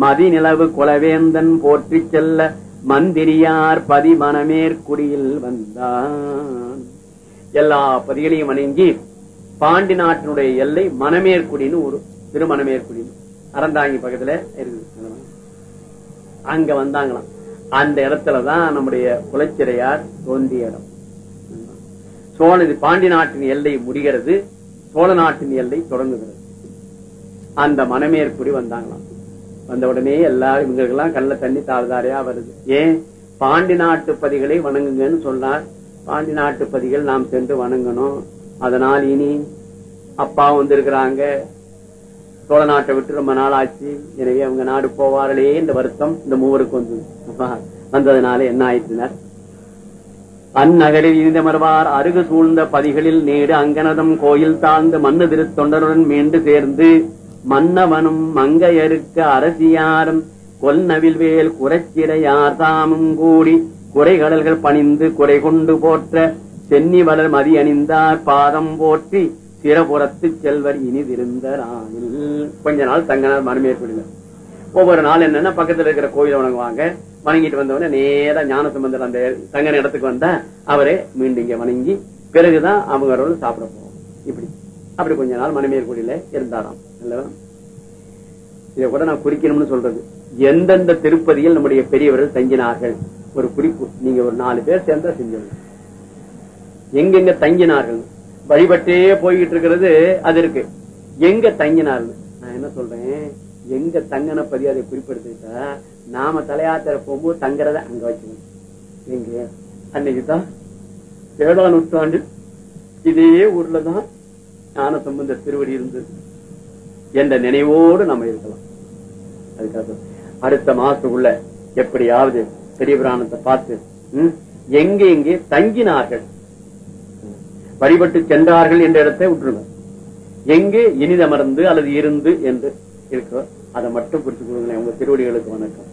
Speaker 1: மதிநிலவு குலவேந்தன் போற்றிச் செல்ல மந்திரியார் பதிமணமேற்குடியில் வந்தான். எல்லா பதிகளையும் வணங்கி பாண்டி நாட்டினுடைய எல்லை மணமேற்குடின்னு ஒரு திருமணமேற்குடின்னு அறந்தாங்கி பக்கத்துல இருக்கு அங்க வந்தாங்களாம். அந்த இடத்துலதான் நம்முடைய குலச்சிறையார் தோன்றிய இடம். சோழ பாண்டி நாட்டின் எல்லை முடிகிறது. சோழ நாட்டின் எல்லை தொடங்குகிறது. அந்த மணமேற்குடி வந்தாங்களாம். வந்த உடனே எல்லாரும் இவங்களுக்கெல்லாம் கல்ல தண்ணி தாழ்தாரையா வருது. ஏன்? பாண்டி நாட்டு பதிகளை வணங்குங்கன்னு சொன்னார். பாண்டி நாட்டு பதிகள் நாம் சென்று வணங்கணும். அதனால் இனி அப்பா வந்திருக்கிறாங்க. சோழ நாட்டை விட்டு ரொம்ப நாள் ஆச்சு எனவே அவங்க நாடு போவார்களே இந்த வருத்தம் இந்த மூவருக்கு வந்து. வந்ததுனால என்ன ஆயிற்றினர் அந்நகரில் இனிதமர்வார் அருகு சூழ்ந்த பதிகளில் நேடு அங்கனதம் கோயில் தாழ்ந்து மண்ணு திருத்தொண்டருடன் மீண்டு சேர்ந்து மன்னவனும் மங்கையருக்க அரசியாரும் கொல்நவில்வேல் குறைச்சிறையார் தாமும் கூடி குறைகடல்கள் பணிந்து குறை கொண்டு போற்ற சென்னி வளர் மதி அணிந்தார் பாதம் போற்றி சிறபுறத்து செல்வர் இனிதிருந்த ராணில். கொஞ்ச நாள் தங்கனார் மனமேற்படுங்க ஒவ்வொரு நாள் என்னன்னா பக்கத்துல இருக்கிற கோயில வணங்குவாங்க. வணங்கிட்டு வந்தவொடனே நேரா ஞான சம்பந்தர் அந்த தங்கன இடத்துக்கு வந்தா அவரே மீண்டும் இங்க வணங்கி பிறகுதான் அவங்க சாப்பிட போவோம் இப்படி. அப்படி கொஞ்ச நாள் மணிமேற்குடியில இருந்தாராம். இதை கூட நான் குறிக்கணும்னு சொல்றது. எந்தெந்த திருப்பதியில் நம்முடைய பெரியவர்கள் தங்கினார்கள்? ஒரு குறிப்பு. நீங்க ஒரு நாலு பேர் சேர்ந்தா செஞ்சோம் எங்கெங்க தங்கினார்கள்? வழிபட்டே போய்கிட்டு இருக்கிறது அது இருக்கு. எங்க தங்கினார்கள்? நான் என்ன சொல்றேன்? எங்க தங்கன பதி அதை குறிப்பிடுத்தா நாம தலையாத்திர போகும்போது தங்குறத அங்க வச்சுக்கணும். எங்க? அன்னைக்குதான் ஏழாம் நூற்றாண்டு இதே ஊர்லதான் ஞான சம்பந்த திருவடி இருந்தது. என்ற நினைவோடு நம்ம இருக்கலாம். அதுக்காக அடுத்த மாசத்துக்குள்ள எப்படியாவது பெரிய புராணத்தை பார்த்து ம், எங்கே எங்கே தங்கினார்கள். வழிபட்டு சென்றார்கள் என்ற இடத்தை விட்டுருங்க. எங்கே இனிதமர்ந்து அல்லது இருந்து என்று இருக்கோ அதை மட்டும் குறித்து கொடுங்களேன் உங்க திருவடிகளுக்கு வணக்கம்.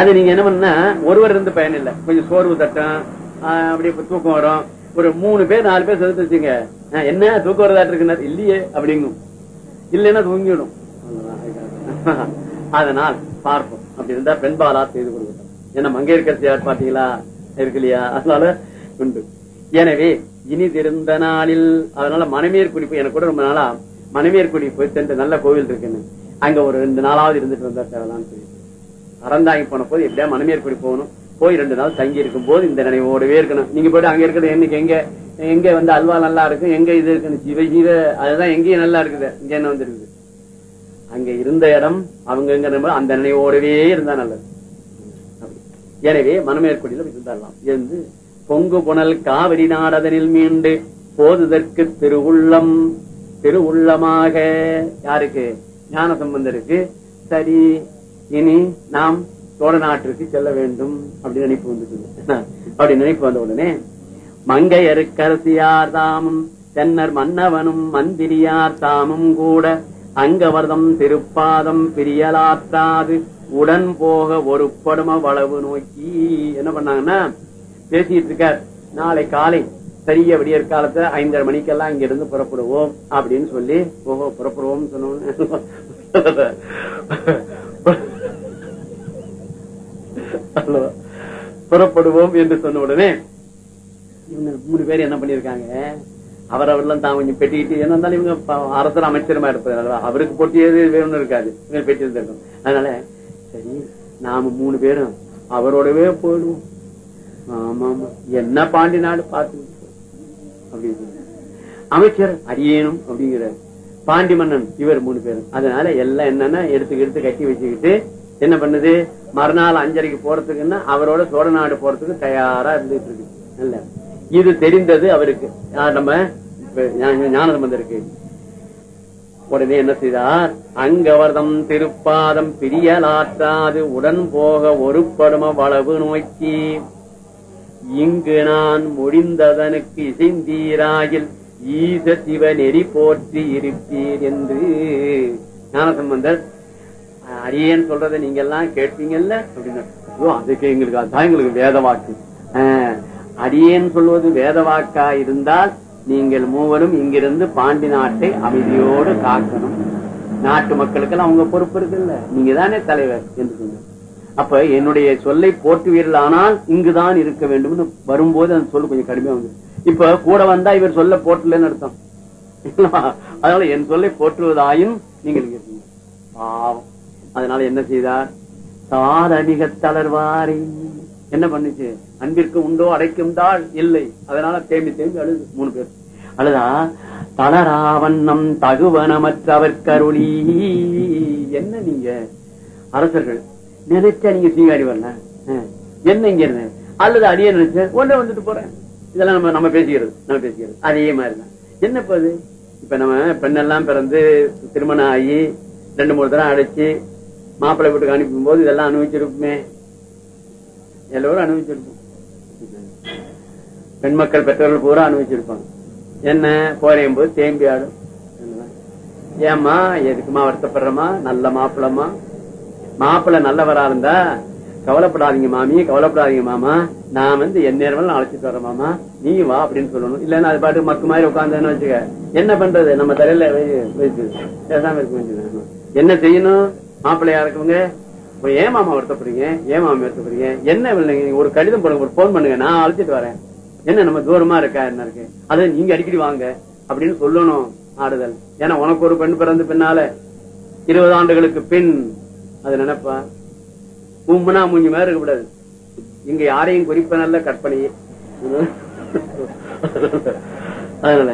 Speaker 1: அது நீங்க என்ன பண்ண ஒருவர் இருந்து பயன் இல்ல. கொஞ்சம் சோர்வு தட்டம் ஆஹ் அப்படியே தூக்கம் வரும். ஒரு மூணு பேர் நாலு பேர் செலுத்து வச்சுங்க என்ன? தூக்கம் வரதாட்டு இருக்குன்னா இல்லையே அப்படிங்கும். இல்லைன்னா தூங்கிடும். அதனால் பார்ப்போம். அப்படி இருந்தா பெண்பாலா செய்து கொடுக்கட்டும். என்ன மங்கையர்கரசியார் பாத்தீங்களா இருக்கு இல்லையா அதனால உண்டு. எனவே இனி திருந்த நாளில் அதனால மனைவியர் குடிப்பு எனக்கு கூட ரொம்ப நாளா மனைவியர் குடி போய் சென்று நல்ல கோவில் இருக்குன்னு. அங்க ஒரு ரெண்டு நாளாவது இருந்துட்டு வந்தா தேவலான்னு சொல்லிட்டு அறந்தாங்கி போன போது எப்படியா மணமேற்குடி போகணும்? போய் ரெண்டு நாள் தங்கி இருக்கும் போது இந்த நினைவோடவே இருக்கணும். நீங்க போயிட்டு அங்க இருக்கிறது என்னைக்கு எங்க எங்க வந்து அல்வா நல்லா இருக்கும் எங்க இது இருக்குன்னு ஜீவ ஜீவ அதுதான் எங்கேயும் நல்லா இருக்குது. இங்க என்ன வந்துருக்குது? அங்க இருந்த இடம் அவங்க அந்த நினைவோடவே இருந்தா நல்லது. எனவே மனமேற்குடியில இருந்தாலாம் இருந்து பொங்கு புனல் காவிரி நாடதனில் மீண்டு போதுதற்கு திருவுள்ளம் திருவுள்ளமாக. யாருக்கு? ஞான சம்பந்தருக்கு சரி இனி நாம் சோழ நாட்டிற்கு செல்ல வேண்டும் அப்படின்னு நினைப்பு வந்துட்டு அப்படி நினைப்பு வந்த உடனே மங்கையருக்கரசியார் தாமும் தென்னர் மன்னவனும் மந்திரியார் தாமும் கூட அங்கவர்தம் திருப்பாதம் பிரியலாற்றாது உடன் போக ஒரு படும வளவு நோக்கி என்ன பண்ணாங்கன்னா பேசிட்டு இருக்கார். நாளை காலை சரிய விடியற் காலத்துல ஐந்தரை மணிக்கெல்லாம் இங்க இருந்து புறப்படுவோம் அப்படின்னு சொல்லி ஓஹோ புறப்படுவோம் புறப்படுவோம் என்று சொன்ன உடனே இவங்க மூணு பேர் என்ன பண்ணிருக்காங்க அவரவரெல்லாம் தான் கொஞ்சம் பெட்டிக்கிட்டு என்ன இருந்தாலும் இவங்க அரசர் அமைச்சருமா இருப்பது அவருக்கு போட்டியது வேணும்னு இருக்காது. இவங்க பெட்டி இருந்திருக்கும் அதனால சரி நாம மூணு பேரும் அவரோடவே போயிடுவோம். ஆமா ஆமா என்ன பாண்டி நாடு பார்த்து அப்படின்னு அமைச்சர் அரியேனும் அப்படிங்கிற பாண்டி மன்னன் இவர் மூணு பேரும். அதனால எல்லாம் என்னன்னா எடுத்து எடுத்து கட்டி வச்சுக்கிட்டு என்ன பண்ணுது? மறுநாள் அஞ்சரைக்கு போறதுக்குன்னா அவரோட சோழ நாடு போறதுக்கு தயாரா இருந்துட்டு இருக்கு. இல்ல. இது தெரிந்தது அவருக்கு. நம்ம ஞானசம்பந்தருக்கு உடனே என்ன செய்தார்? அங்கவர்தம் திருப்பாதம் பிரியலாற்றாது உடன் போக ஒரு படும வளவு நோக்கி. இங்கு நான் முடிந்ததனுக்கு இசைந்தீராயில் ஈச சிவ நெறி போற்றி இருப்பீர் என்று. ஞானசம்பந்தர் அரியன் சொல்றதை நீங்க எல்லாம் கேட்பீங்கல்ல? அப்படின்னு அதுக்கு எங்களுக்கு அதான் எங்களுக்கு வேத வாக்கு. ஆஹ், அடியேன் சொல்வது வேத வாக்கா இருந்தால் நீங்கள் மூவரும் இங்கிருந்து பாண்டி நாட்டை அமைதியோடு காக்கணும். நாட்டு மக்களுக்கெல்லாம் அவங்க பொறுப்பு இருக்குல்ல. நீங்க தானே தலைவர் என்று சொன்னார் அப்ப என்னுடைய சொல்லை போற்றுவீர்கள் ஆனால் இங்குதான் இருக்க வேண்டும்னு வரும்போது அந்த சொல்லு கொஞ்சம் கடுமையா வந்து இப்ப கூட வந்தா இவர் சொல்ல போட்டலன்னு அர்த்தம். அதனால என் சொல்லை போற்றுவதாயும் நீங்கள் இருக்கீங்க பாவம். அதனால என்ன செய்தார்? தாரணிக தளர்வாரி. என்ன பண்ணுச்சு? அன்பிற்கு உண்டோ அடைக்கும் தாள் இல்லை. அதனால தேம்பி தேம்பி அழுது மூணு பேர். அழுதா தளராவண்ணம் தகுவனமற்றவர் கருளி. என்ன நீங்க? அரசர்கள். நினைச்சா நீங்க சீகாரி வரல. என்ன இங்க இருந்த? அல்லது அடியே நினைச்ச ஒண்ணே வந்துட்டு போறேன். இதெல்லாம் நம்ம நம்ம பேசிக்கிறது நம்ம பேசிக்கிறது. அதே மாதிரிதான். என்ன இப்ப இப்ப நம்ம பெண்ணெல்லாம் பிறந்து திருமணம் ஆகி ரெண்டு மூணு தரம் அடைச்சு மாப்பிள்ளை வீட்டுக்கு அனுப்பும் போது இதெல்லாம் அனுபவிச்சிருப்போமே. எல்லோரும் அனுபவிச்சிருப்போம். பெண் மக்கள் பெற்றோர்கள் பூரா அனுபவிச்சிருப்பாங்க. என்ன போறையும் போது தேம்பி ஆடும். ஏமா எதுக்குமா வருத்தப்படுறமா நல்ல மாப்பிள்ளமா மாப்பிள்ள நல்லவரா இருந்தா கவலைப்படாதீங்க மாமி கவலைப்படாதீங்க மாமா. நான் வந்து என் நேரம் அழைச்சிட்டு வரேன் மாமா. நீ வா அப்படின்னு சொல்லணும். இல்லன்னா அது பாட்டு மக்கு மாதிரி உட்காந்துன்னு வச்சுக்க. என்ன பண்றது? நம்ம தலையில வச்சு பேசாம இருக்க என்ன செய்யணும்? மாப்பிள்ளையா இருக்கவங்க இப்ப ஏன் மாமா வருத்தப்படுறீங்க? ஏன் மாமா வருத்தப்படுறீங்க? என்ன இல்லைங்க நீங்க ஒரு கடிதம் போடுங்க ஒரு போன் பண்ணுங்க நான் அழைச்சிட்டு வரேன். என்ன நம்ம தூரமா இருக்கா என்ன இருக்கு? அத நீங்க அடிக்கடி வாங்க அப்படின்னு சொல்லணும் ஆறுதல். ஏன்னா உனக்கு ஒரு பெண் பிறந்து பின்னால இருபது ஆண்டுகளுக்கு பின் அது நினைப்பா? உம்முனா மூஞ்சி மாதிரி இருக்கக்கூடாது. இங்க யாரையும் குறிப்ப நல்ல கற்பனையே அதனால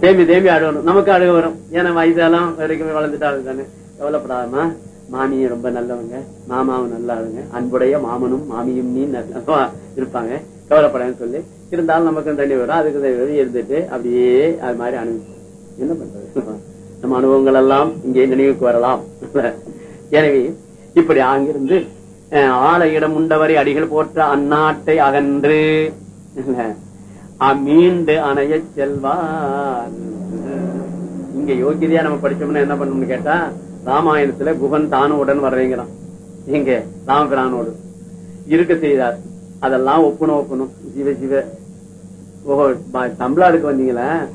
Speaker 1: தேம்பி தேம்பி ஆடணும் நமக்கு அழுக வரும். ஏன்னா வயசாலாம் வரைக்கும் வளர்ந்துட்டு தானே. கவலைப்படாதமா மாமியும் ரொம்ப நல்லவங்க மாமாவும் நல்லாளுங்க அன்புடைய மாமனும் மாமியும் நீ நல்லா இருப்பாங்க. கவலைப்படாதுன்னு சொல்லி இருந்தாலும் நமக்கு தண்ணி வரும் அதுக்கு தண்ணி இருந்துட்டு அப்படியே அது மாதிரி அனுபவிப்போம். என்ன பண்றது? நம்ம அனுபவங்கள் எல்லாம் இங்கே நினைவுக்கு வரலாம். எனவே இப்படி அங்கிருந்து அஹ், உண்டவரை அடிகள் போற்ற அந்நாட்டை அகன்று. மீண்டு அணைய செல்வார். இங்க யோகிதையா நம்ம படிச்சோம்னா என்ன பண்ணணும்னு கேட்டா ராமாயணத்துல குகன் தானும் உடன் வர்றீங்கிறான் எங்க? ராமபிரானோடு. இருக்க செய்தார். அதெல்லாம் ஒப்புணும் ஒப்புணும். ஜீவ ஜீவ. ஓஹோ ப- தமிழ்நாடுக்கு வந்தீங்களா?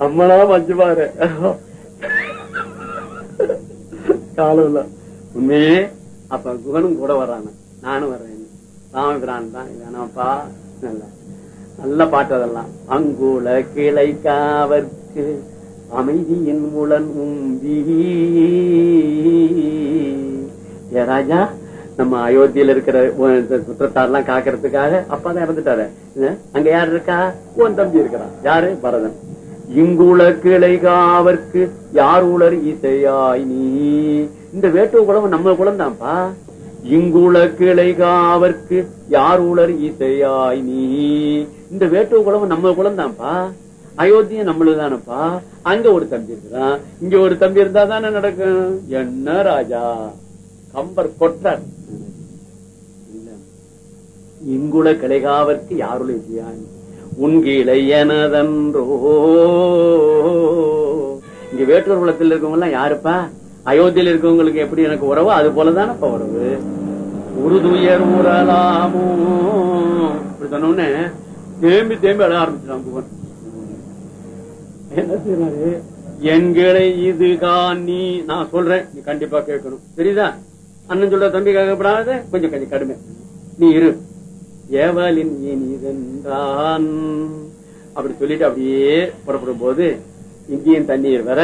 Speaker 1: அம்மனா மஞ்சு பாரு காலம் இல்ல உண்மையே அப்ப குகனும் கூட வர்றாங்க. நானும் வர்றேன். ராமபிரான் தான். வேணாப்பா நல்லா. நல்ல பாட்டு அதெல்லாம் அங்குல கிளை அமைதியின் முலன் உம்பி ஏ ராஜா நம்ம அயோத்தியில இருக்கிற இந்த சுற்றத்தாரெல்லாம் காக்கிறதுக்காக அப்பாதான் இறந்துட்டாரு. அங்க யார் இருக்கா? உன் தம்பி இருக்கிறான். யாரு? பரதன். இங்குல கிளை காவற்கு யார் உலர் இசையாய் நீ? இந்த வேட்டுவ குளம் நம்ம குளம் தான்ப்பா இங்குள கிளை யார் உளர் இசையாய் நீ? இந்த வேட்டுவ குளம் நம்ம குளம் தான்ப்பா அயோத்திய நம்மளுதானப்பா. அங்க ஒரு தம்பி இருக்கிறான் இங்க ஒரு தம்பி இருந்தா தானே நடக்கும்? என்ன ராஜா? கம்பர் கொட்டார் இங்குள கிளைகாவற்கு யாருள இசையாய் உன்கிளை இளையனதன்றோ இங்க வேட்டூர் குளத்தில் இருக்கவங்க எல்லாம் யாருப்பா? அயோத்தியில் இருக்கவங்களுக்கு எப்படி எனக்கு உறவு? அது போலதானப்பா உறவு. உருதுயர் உரலாமோ இப்படி சொன்னோடனே தேம்பி தேம்பி அழக ஆரம்பிச்சிடான் குகன் என்ன செய்யறாரு? என்களை இது நீ நான் சொல்றேன். நீ கண்டிப்பா கேட்கணும். சரிதா அண்ணன் சொல்ற தம்பி கேட்கப்படாத? கொஞ்சம் கொஞ்சம் கடுமை. நீ இரு. ஏவலின் இனிதென்றான் அப்படி சொல்லிட்டு அப்படியே புறப்படும் போது இங்கேயும் தண்ணீர் வர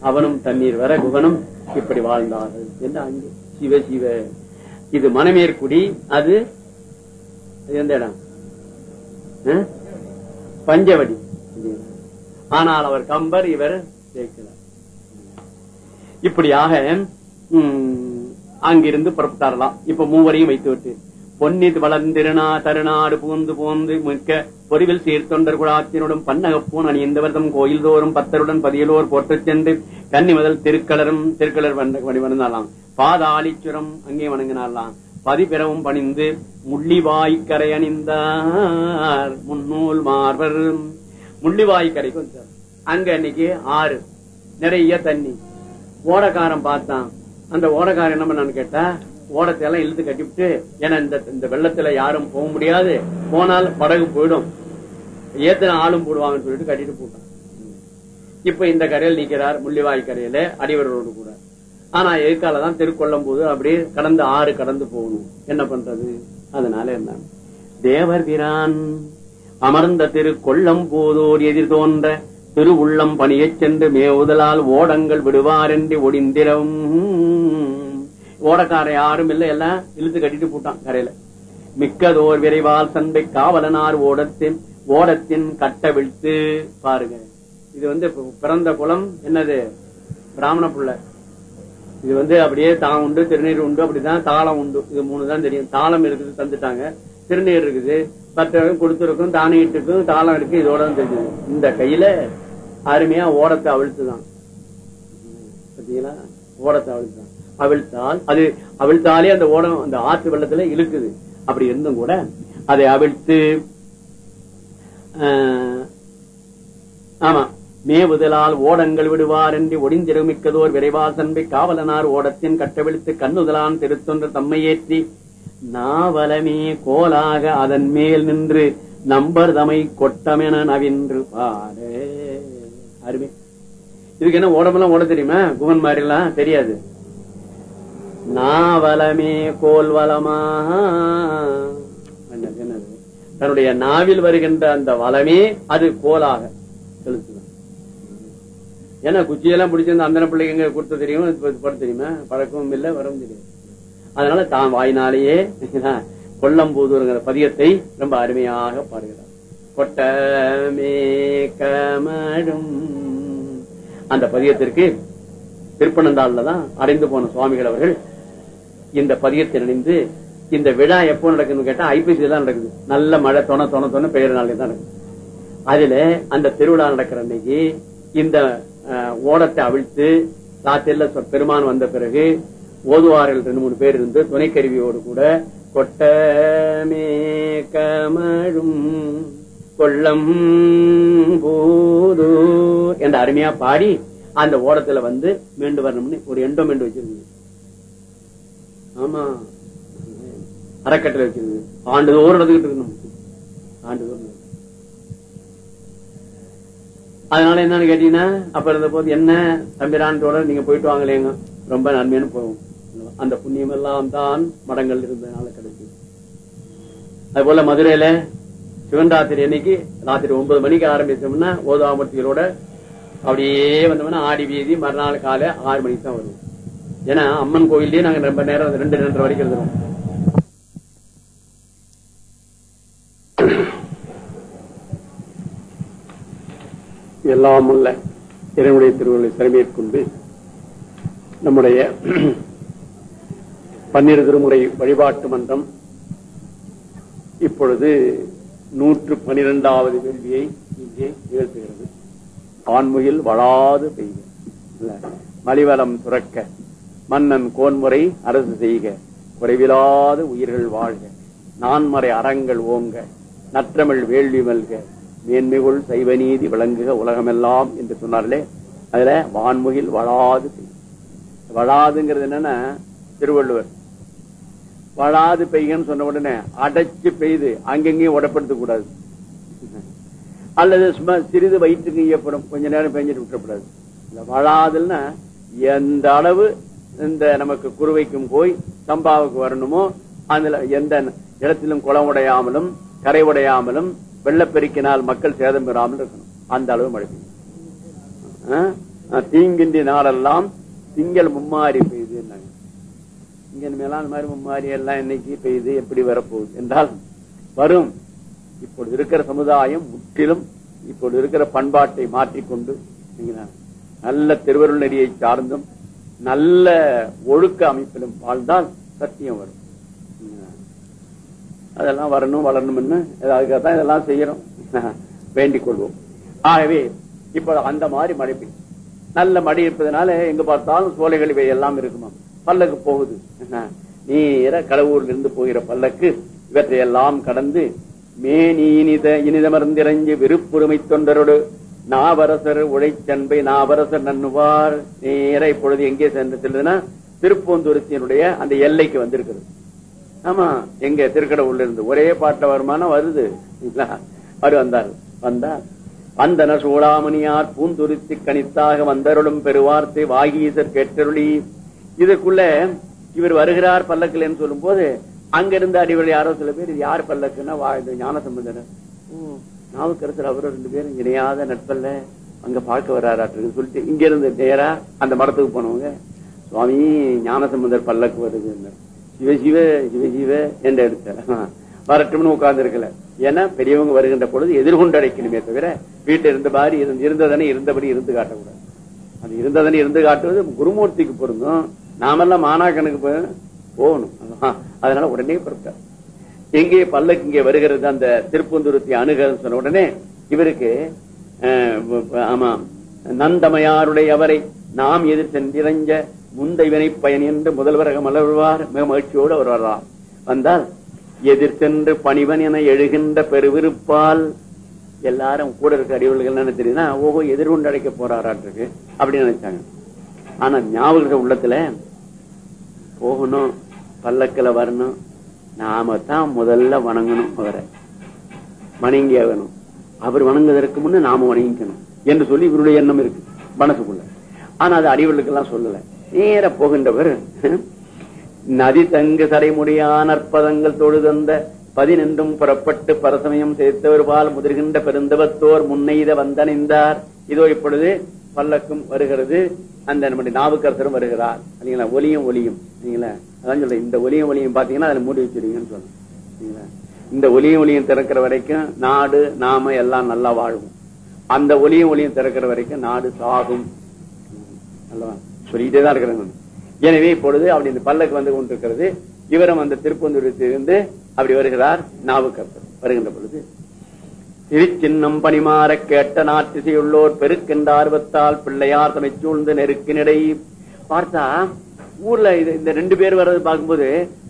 Speaker 1: அவனும் தண்ணீர் வர குகனும் இப்படி வாழ்ந்தார்கள். என்று அங்கே? சிவ சிவ. இது மனமேற்குடி அது எந்த இடம்? பஞ்சவடி. ஆனால் அவர் கம்பர் இவர் சேர்க்கிறார் இப்படியாக அங்கிருந்து புறப்பட்டாரலாம். இப்ப மூவரையும் வைத்து விட்டு. பொன்னித் வளர்ந்திருநா தருநாடு பூந்து புகுந்து மிக்க பொறிவில் சீர்தொண்டர் குழாத்தினுடன் பன்னகப்பூன் அணிந்தவர்தம் கோயில் தோறும் பத்தருடன் பதியலோர் போட்டுச் சென்று கன்னி முதல் திருக்கலரும் திருக்கலர் வந்த- பாதாளிச்சுரம் அங்கே வணங்கினாலாம் பதிபிறவும் பணிந்து முள்ளிவாய்க்கரை அணிந்தார். முன்னூல் மார்பர் முள்ளிவாய்க்கரைக்கு வந்தார் அங்க அன்னைக்கு ஆறு. நிறைய தண்ணி. ஓடக்காரன் பார்த்தான். அந்த ஓடக்காரன் என்ன பண்ணான்னு கேட்டா ஓடத்தை எல்லாம் இழுத்து கட்டிவிட்டு ஏன்னா இந்த இந்த வெள்ளத்துல யாரும் போக முடியாது. போனால் படகு போயிடும். ஏத்தனை ஆளும் போடுவாங்கன்னு சொல்லிட்டு கட்டிட்டு போட்டான். இப்ப இந்த கரையில் நிக்கிறார் முள்ளிவாய் கரையில அடிவரோடு கூட. ஆனா எதுக்காலதான் திருக்கொள்ளும் போது அப்படியே கடந்து ஆறு கடந்து போகணும். என்ன பண்றது? அதனால என்ன? தேவர் பிரான் அமர்ந்த திரு கொள்ளம் போதோர் எதிர் தோன்ற திரு உள்ளம் பணியச் சென்று மேவுதலால் ஓடங்கள் விடுவாரென்று ஒடிந்திரம் ஓடக்கார யாரும் இல்ல எல்லாம் இழுத்து கட்டிட்டு போட்டான் கரையில. மிக்கதோர் விரைவால் சண்டை காவலனார் ஓடத்தின் ஓடத்தின் கட்ட விழ்த்து பாருங்க. இது வந்து பிறந்த குளம் என்னது? பிராமண புள்ள. இது வந்து அப்படியே தான் உண்டு திருநீர் உண்டு அப்படிதான் தாளம் உண்டு. இது மூணு தான் தெரியும். தாளம் இருக்குது தந்துட்டாங்க. திருநீர் இருக்குது. பத்தவங்க கொடுத்துருக்கும் தானியத்துக்கும் தாளம் இருக்கு இதோட தான் தெரிஞ்சது. இந்த கையில அருமையா ஓடத்தை அவிழ்த்துதான். பாத்தீங்களா ஓடத்தை அவிழ்த்துதான். அவிழ்த்தால் அது அவிழ்த்தாலே அந்த ஓடம் அந்த ஆற்று வெள்ளத்துல இழுக்குது. அப்படி இருந்தும் கூட அதை அவிழ்த்து ஆஹ், ஆமா மேவுதலால் ஓடங்கள் விடுவார் என்று ஒடிந்திருமிக்கதோர் விரைவால் தன்பை காவலனார் ஓடத்தின் கட்டவிழ்த்து கண்ணுதலான் திருத்தொன்று தம்மையேற்றி நாவலமே கோலாக அதன் மேல் நின்று நம்பர் தமை கொட்டமென நவின்று பாரு அருமை. இதுக்கு என்ன ஓடமெல்லாம் ஓட தெரியுமா? குமன் மாதிரி எல்லாம் தெரியாது. நாவலமே கோல்வலமாக என்னது? தன்னுடைய நாவில் வருகின்ற அந்த வளமே அது கோலாக. செலுத்துதான் ஏன்னா குச்சியெல்லாம் பிடிச்சிருந்த அந்த பிள்ளைங்க கொடுத்த தெரியும்? தெரியுமா? பழக்கமும் இல்லை வரவும் தெரியும் அதனால தான் வாயினாலேயே கொல்லம்பூதூருங்கிற பதியத்தை ரொம்ப அருமையாக பாடுகிறார். கொட்டமே கமடும். அந்த பதியத்திற்கு திருப்பனந்தாள்ல தான் அடைந்து போன சுவாமிகள் அவர்கள் இந்த பதியத்தை நினைந்து இந்த விழா எப்போ நடக்குதுன்னு கேட்டா ஐபிசி தான் நடக்குது. நல்ல மழை தொண தொண தொண பெயர் நாளே தான் நடக்குது. அதுல அந்த திருவிழா நடக்கிற அன்னைக்கு இந்த ஓடத்தை அவிழ்த்து ராத்திரில பெருமான் வந்த பிறகு ஓதுவார்கள் ரெண்டு மூணு பேர் இருந்து துணைக்கருவியோடு கூட கொட்டமே கமழும் கொள்ளம் போது என்ற அருமையா பாடி அந்த ஓடத்துல வந்து மீண்டு வரணும்னு ஒரு எண்டோ மீண்டு வச்சிருந்தது. ஆமா. அறக்கட்டளை வச்சிருந்தது ஆண்டுதோறும் நடந்துகிட்டு இருக்கணும் ஆண்டுதோறும் அதனால என்னன்னு கேட்டீங்கன்னா அப்ப இருந்த போது என்ன தம்பிரான்டோட நீங்க போயிட்டு வாங்கலேங்க ரொம்ப நன்மையான போவோம் அந்த புண்ணியம் எல்லாம் தான் மடங்கள் இருந்ததுனால கிடைக்கும் அது போல மதுரையில சிவன்ராத்திரி அன்னைக்கு ராத்திரி ஒன்பது மணிக்கு ஆரம்பிச்சோம்னா ஓதாமூர்த்திகளோட அப்படியே வந்தோம்னா ஆடி வீதி மறுநாள் காலை ஆறு மணிக்கு தான் வருவோம். ஏன்னா அம்மன் கோயிலே நாங்க ரொம்ப நேரம் ரெண்டு ரெண்டரை வரைக்கும் இருந்தோம் எல்லாம் அல்ல இறைவனுடைய திருவுருளை திறமையேற்கொண்டு நம்முடைய பன்னிரு திருமுறை வழிபாட்டு மன்றம் இப்பொழுது நூற்று பனிரெண்டாவது வேள்வியை இங்கே நிகழ்த்துகிறது. ஆண்மையில் வளாது பெய்யும் மலிவளம் மலிவலம் துறக்க. மன்னன் கோன்முறை அரசு செய்க. குறைவிலாது உயிர்கள் வாழ்க. நான்மறை அறங்கள் ஓங்க. நற்றமிழ் வேள்வி மல்க. மேன்மைகுள் சைவநீதி விளங்குக உலகமெல்லாம் என்று சொன்னார்களே. அதுல வான்முகில் வளாது வளாதுங்கிறது என்னன்னா திருவள்ளுவர். வளாது பெய்யன்னு சொன்ன உடனே அடைச்சு பெய்து அங்கங்கேயும் உடப்படுத்த கூடாது. அல்லது சும்மா சிறிது வயிற்றுக்கு ஈயப்படும் கொஞ்ச நேரம் பெஞ்சிட்டு விட்டுறக்கூடாது. இந்த வளாதுன்னா எந்த அளவு இந்த நமக்கு குருவைக்கும் போய் சம்பாவுக்கு வரணுமோ? அதுல எந்த இடத்திலும் குளம் உடையாமலும் கரை உடையாமலும் வெள்ளப்பெருக்கினால் மக்கள் சேதம் பெறாமல் இருக்கணும். அந்த அளவு மழை பெய்யும் தீங்கின்றி நாளெல்லாம் திங்கள் மும்மாறி பெய்யுது இங்க மேலாண் மாதிரி மும்மாரி எல்லாம் இன்னைக்கு பெய்யுது? எப்படி வரப்போகுது? என்றால் வரும். இப்பொழுது இருக்கிற சமுதாயம் முற்றிலும் இப்பொழுது இருக்கிற பண்பாட்டை மாற்றிக்கொண்டு நல்ல திருவருள் நெறியை சார்ந்தும் நல்ல ஒழுக்க அமைப்பிலும் வாழ்ந்தால் சத்தியம் வரும். அதெல்லாம் வரணும் வளரணும்னு அதுக்காக தான் இதெல்லாம் செய்யறோம். வேண்டிக் கொள்வோம். ஆகவே இப்ப அந்த மாதிரி மழை பெய்யும். நல்ல மழை இருப்பதனால எங்க பார்த்தாலும் சோலைகள் இவை எல்லாம் இருக்குமா பல்லக்கு போகுது. நீர கடவுர்ல இருந்து போகிற பல்லக்கு இவற்றையெல்லாம் கடந்து மேனி இனித இனிதமர்ந்திரஞ்சு விருப்புரிமை தொண்டரோடு நாவரசர் உழைச்சன்பை நாவரசர் நன்னுவார் நேர இப்பொழுது எங்கே சென்று செல்லுதுன்னா திருப்பூந்துருத்தியனுடைய அந்த எல்லைக்கு வந்திருக்கிறது. ஆமா எங்க திருக்கடவுள்ல இருந்து ஒரே பாட்ட வருமானம் வருது. அவரு அவர் வந்தார். வந்தார் வந்தன சூடாமணியார் பூந்துருத்தி கணித்தாக வந்தருளும் பெருவார்த்தை வாகீசர் கேட்டருளி. இதற்குள்ள இவர் வருகிறார் பல்லக்கில் சொல்லும் போது அங்கிருந்து அடிவழி யாரோ சில பேர் யார் பல்லக்குன்னா ஞானசம்பந்தனர் நாவுக்கரசர் அவரும் ரெண்டு பேரும் இணையாத நட்பல்ல அங்க பார்க்க வர்றாராட்டுன்னு சொல்லிட்டு இங்க இருந்து நேரா அந்த மரத்துக்கு போனவங்க சுவாமி ஞானசம்பந்தர் பல்லக்கு வருது சிவ சிவ சிவ சிவ என்று எடுத்தார். வரட்டும்னு உட்கார்ந்து இருக்கல. ஏன்னா பெரியவங்க வருகின்ற பொழுது எதிர்கொண்டு அடைக்கணுமே தவிர வீட்டுல இருந்த மாதிரி இருந்ததனே இருந்ததனை இருந்தபடி இருந்து காட்டக்கூடாது. அது இருந்ததனை இருந்து காட்டுவது குருமூர்த்திக்கு பொருந்தும். நாமெல்லாம் மாணாக்கனுக்கு போகணும். அதனால உடனே புறப்பட்டார். எங்கே பல்லக்கு இங்கே வருகிறது அந்த திருப்பந்துருத்தி அணுகன்னு சொன்ன உடனே இவருக்கு ஆமா நந்தமையாருடைய அவரை நாம் எதிர் சென்றிறஞ்ச முந்தைவினை பயன் என்று முதல்வரக மலர்வார் மிக மகிழ்ச்சியோடு அவர் வரலாம் வந்தால் எதிர் சென்று பணிவன் என எழுகின்ற பெருவிருப்பால் எல்லாரும் கூட இருக்க அறிவுகள் என்ன தெரியுதுன்னா ஓஹோ எதிர்கொண்டு அடைக்க போறாராட்டிருக்கு அப்படின்னு நினைச்சாங்க. ஆனா ஞாபகம் உள்ளத்துல போகணும் பல்லக்கில வரணும் நாம தான் முதல்ல வணங்கணும் அவரை. வணங்கி ஆகணும் அவர் வணங்குவதற்கு முன்னே நாம வணங்கிக்கணும் என்று சொல்லி இவருடைய எண்ணம் இருக்கு மனசுக்குள்ள. ஆனா அது அறிவுகளுக்கெல்லாம் சொல்லல. நேர போகின்றவர் நதி தங்கு சடைமுடியான அற்பதங்கள் தொழுதந்த பதினென்றும் புறப்பட்டு பரசமயம் சேர்த்தவர் பால் முதிர்கின்ற பெருந்தவத்தோர் முன்னெய்த வந்தணிந்தார் இதோ இப்பொழுது பல்லக்கும் வருகிறது அந்த நம்முடைய நாவுக்கரசரும் வருகிறார். இல்லைங்களா ஒலியும் ஒலியும் இல்லைங்களா அதான் சொல்றேன். இந்த ஒலியும் ஒலியும் பாத்தீங்கன்னா அதுல மூடி வச்சிருக்கீங்கன்னு சொல்றேன். சரிங்களா? இந்த ஒலியும் ஒலியும் திறக்கிற வரைக்கும் நாடு நாம எல்லாம் நல்லா வாழும் அந்த ஒலியும் ஒலியும் திறக்கிற வரைக்கும் நாடு சாகும். அல்லவா? சொல்லிட்டே தான் இருக்கிறாங்க எனவே இப்பொழுது அப்படி இந்த பல்லக்கு வந்து கொண்டிருக்கிறது. இவரும் அந்த திருப்பந்தூரத்திலிருந்து அப்படி வருகிறார் நாவுக்கரசர். வருகின்ற பொழுது திருச்சின்னம் பணிமாற கேட்ட நாட்டிசையுள்ளோர் பெருக்கின்ற ஆர்வத்தால் பிள்ளையார் தமை சூழ்ந்து நெருக்கினிடை. பார்த்தா ஊர்ல இது இந்த ரெண்டு பேர் வர்றது பார்க்கும்போது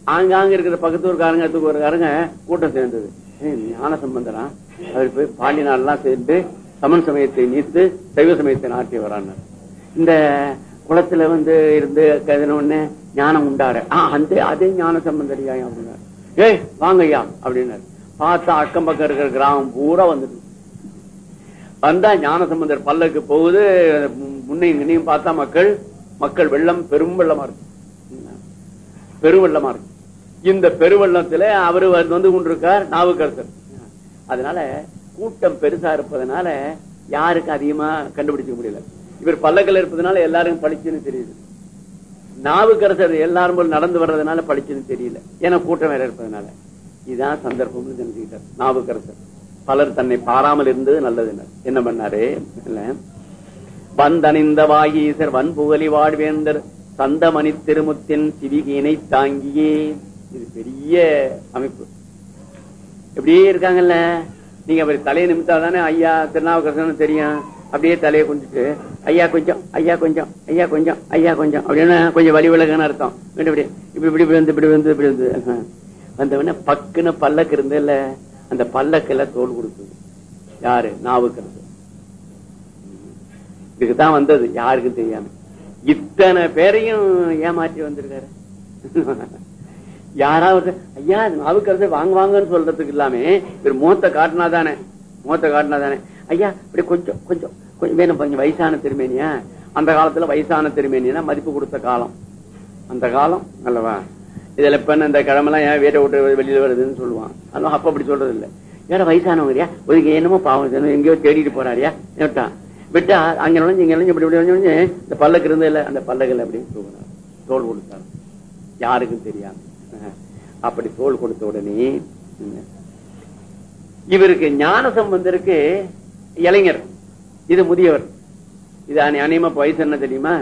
Speaker 1: ஆங்காங்க இருக்கிற பக்கத்து ஊருக்காரங்க ஒரு காரங்க கூட்டம் சேர்ந்தது ஞான சம்பந்தனா அவர் போய் பாண்டி நாடெல்லாம் சேர்ந்து சமன் சமயத்தை நீத்து சைவ சமயத்தை நாட்டி வரான் இந்த குளத்துல வந்து இருந்து கதனொன்னு ஞானம் உண்டாரு. ஆஹ் அந்த அதே ஞான சம்பந்தரியா அப்படின்னாரு. ஏய் வாங்க ஐயா அப்படின்னாரு. பார்த்தா அக்கம் பக்கம் இருக்கிற கிராமம் பூரா வந்துட்டு வந்தா ஞானசம்பந்தர் பல்லக்கு போகுது முன்னையும் இன்னையும் பார்த்தா மக்கள் மக்கள் வெள்ளம் பெரும் வெள்ளமா இருக்கு. பெருவெள்ளமா இருக்கு. இந்த பெருவெள்ளத்துல அவரு வந்து கொண்டிருக்கார் நாவுக்கரசர். அதனால கூட்டம் பெருசா இருப்பதனால யாருக்கு அதிகமா கண்டுபிடிக்க முடியல. இவர் பல்லக்கில் இருப்பதனால எல்லாருக்கும் படிச்சுன்னு தெரியுது. நாவுக்கரசர் எல்லாரும் போல் நடந்து வர்றதுனால படிச்சுன்னு தெரியல. ஏன்னா கூட்டம் வேற இருப்பதனால. இதுதான் சந்தர்ப்பம்னு தெரிஞ்சுக்கிட்டார். நாவுக்கரசர் பலர் தன்னை பாராமல் இருந்தது நல்லது என்ன பண்ணாரு? இல்ல. வந்தணிந்த வாகீசர் வன்புகலி வாழ்வேந்தர் சந்தமணி திருமுத்தின் சிவிகினை தாங்கியே. இது பெரிய அமைப்பு. எப்படியே இருக்காங்கல்ல? நீங்க அப்படி தலையை நிமித்தா தானே ஐயா திருநாவுக்கரசன் தெரியும். அப்படியே தலையை குஞ்சிட்டு ஐயா கொஞ்சம் ஐயா கொஞ்சம் ஐயா கொஞ்சம் ஐயா கொஞ்சம் அப்படின்னா கொஞ்சம் வழி விலகுன்னு அர்த்தம். இப்படி இப்படி இப்படி இப்படி இப்படி வந்து இப்படி வந்து இப்படி வந்து. வந்தவன வந்தவொடனே பக்குன்னு பல்லக்கு இருந்தேல்ல அந்த பல்லக்குல தோல் கொடுக்குது யாரு? நாவுக்கிறது இதுக்குதான் வந்தது யாருக்கும் தெரியாம. இத்தனை பேரையும் ஏமாற்றி வந்திருக்காரு. யாராவது ஐயா நாவுக்கிறது வாங்குவாங்கன்னு சொல்றதுக்கு இல்லாம இவர் மூத்த காட்டினா தானே மூத்த காட்டினா தானே ஐயா இப்படி கொஞ்சம் கொஞ்சம் கொஞ்சம் வேணும் கொஞ்சம் வயசான திருமேனியா? அந்த காலத்துல வயசான திருமேனியா மதிப்பு கொடுத்த காலம். அந்த காலம் அல்லவா இதுல இப்ப இந்த கிழமெல்லாம் ஏன் வீட்டை விட்டு வெளியில வருதுன்னு சொல்லுவான். அதனால அப்ப அப்படி சொல்றது இல்ல வேற வயசானவங்கயா ஒதுக்கு என்னமோ பாவம் எங்கேயோ தேடிட்டு போறாரியா விட்டான் விட்டா அங்க நுழைஞ்சு இங்க நுழைஞ்சு இப்படி இப்படி நுழைஞ்சு இந்த பல்லக்கு இருந்தே இல்ல அந்த பல்லக்கில் அப்படின்னு தூக்குனார் தோல் கொடுத்தார் யாருக்கும் தெரியாது. அப்படி தோல் கொடுத்த உடனே இவருக்கு ஞான சம்பந்தருக்கு இளைஞர். இது முதியவர். இது அனி- வயசு என்ன தெரியுமா?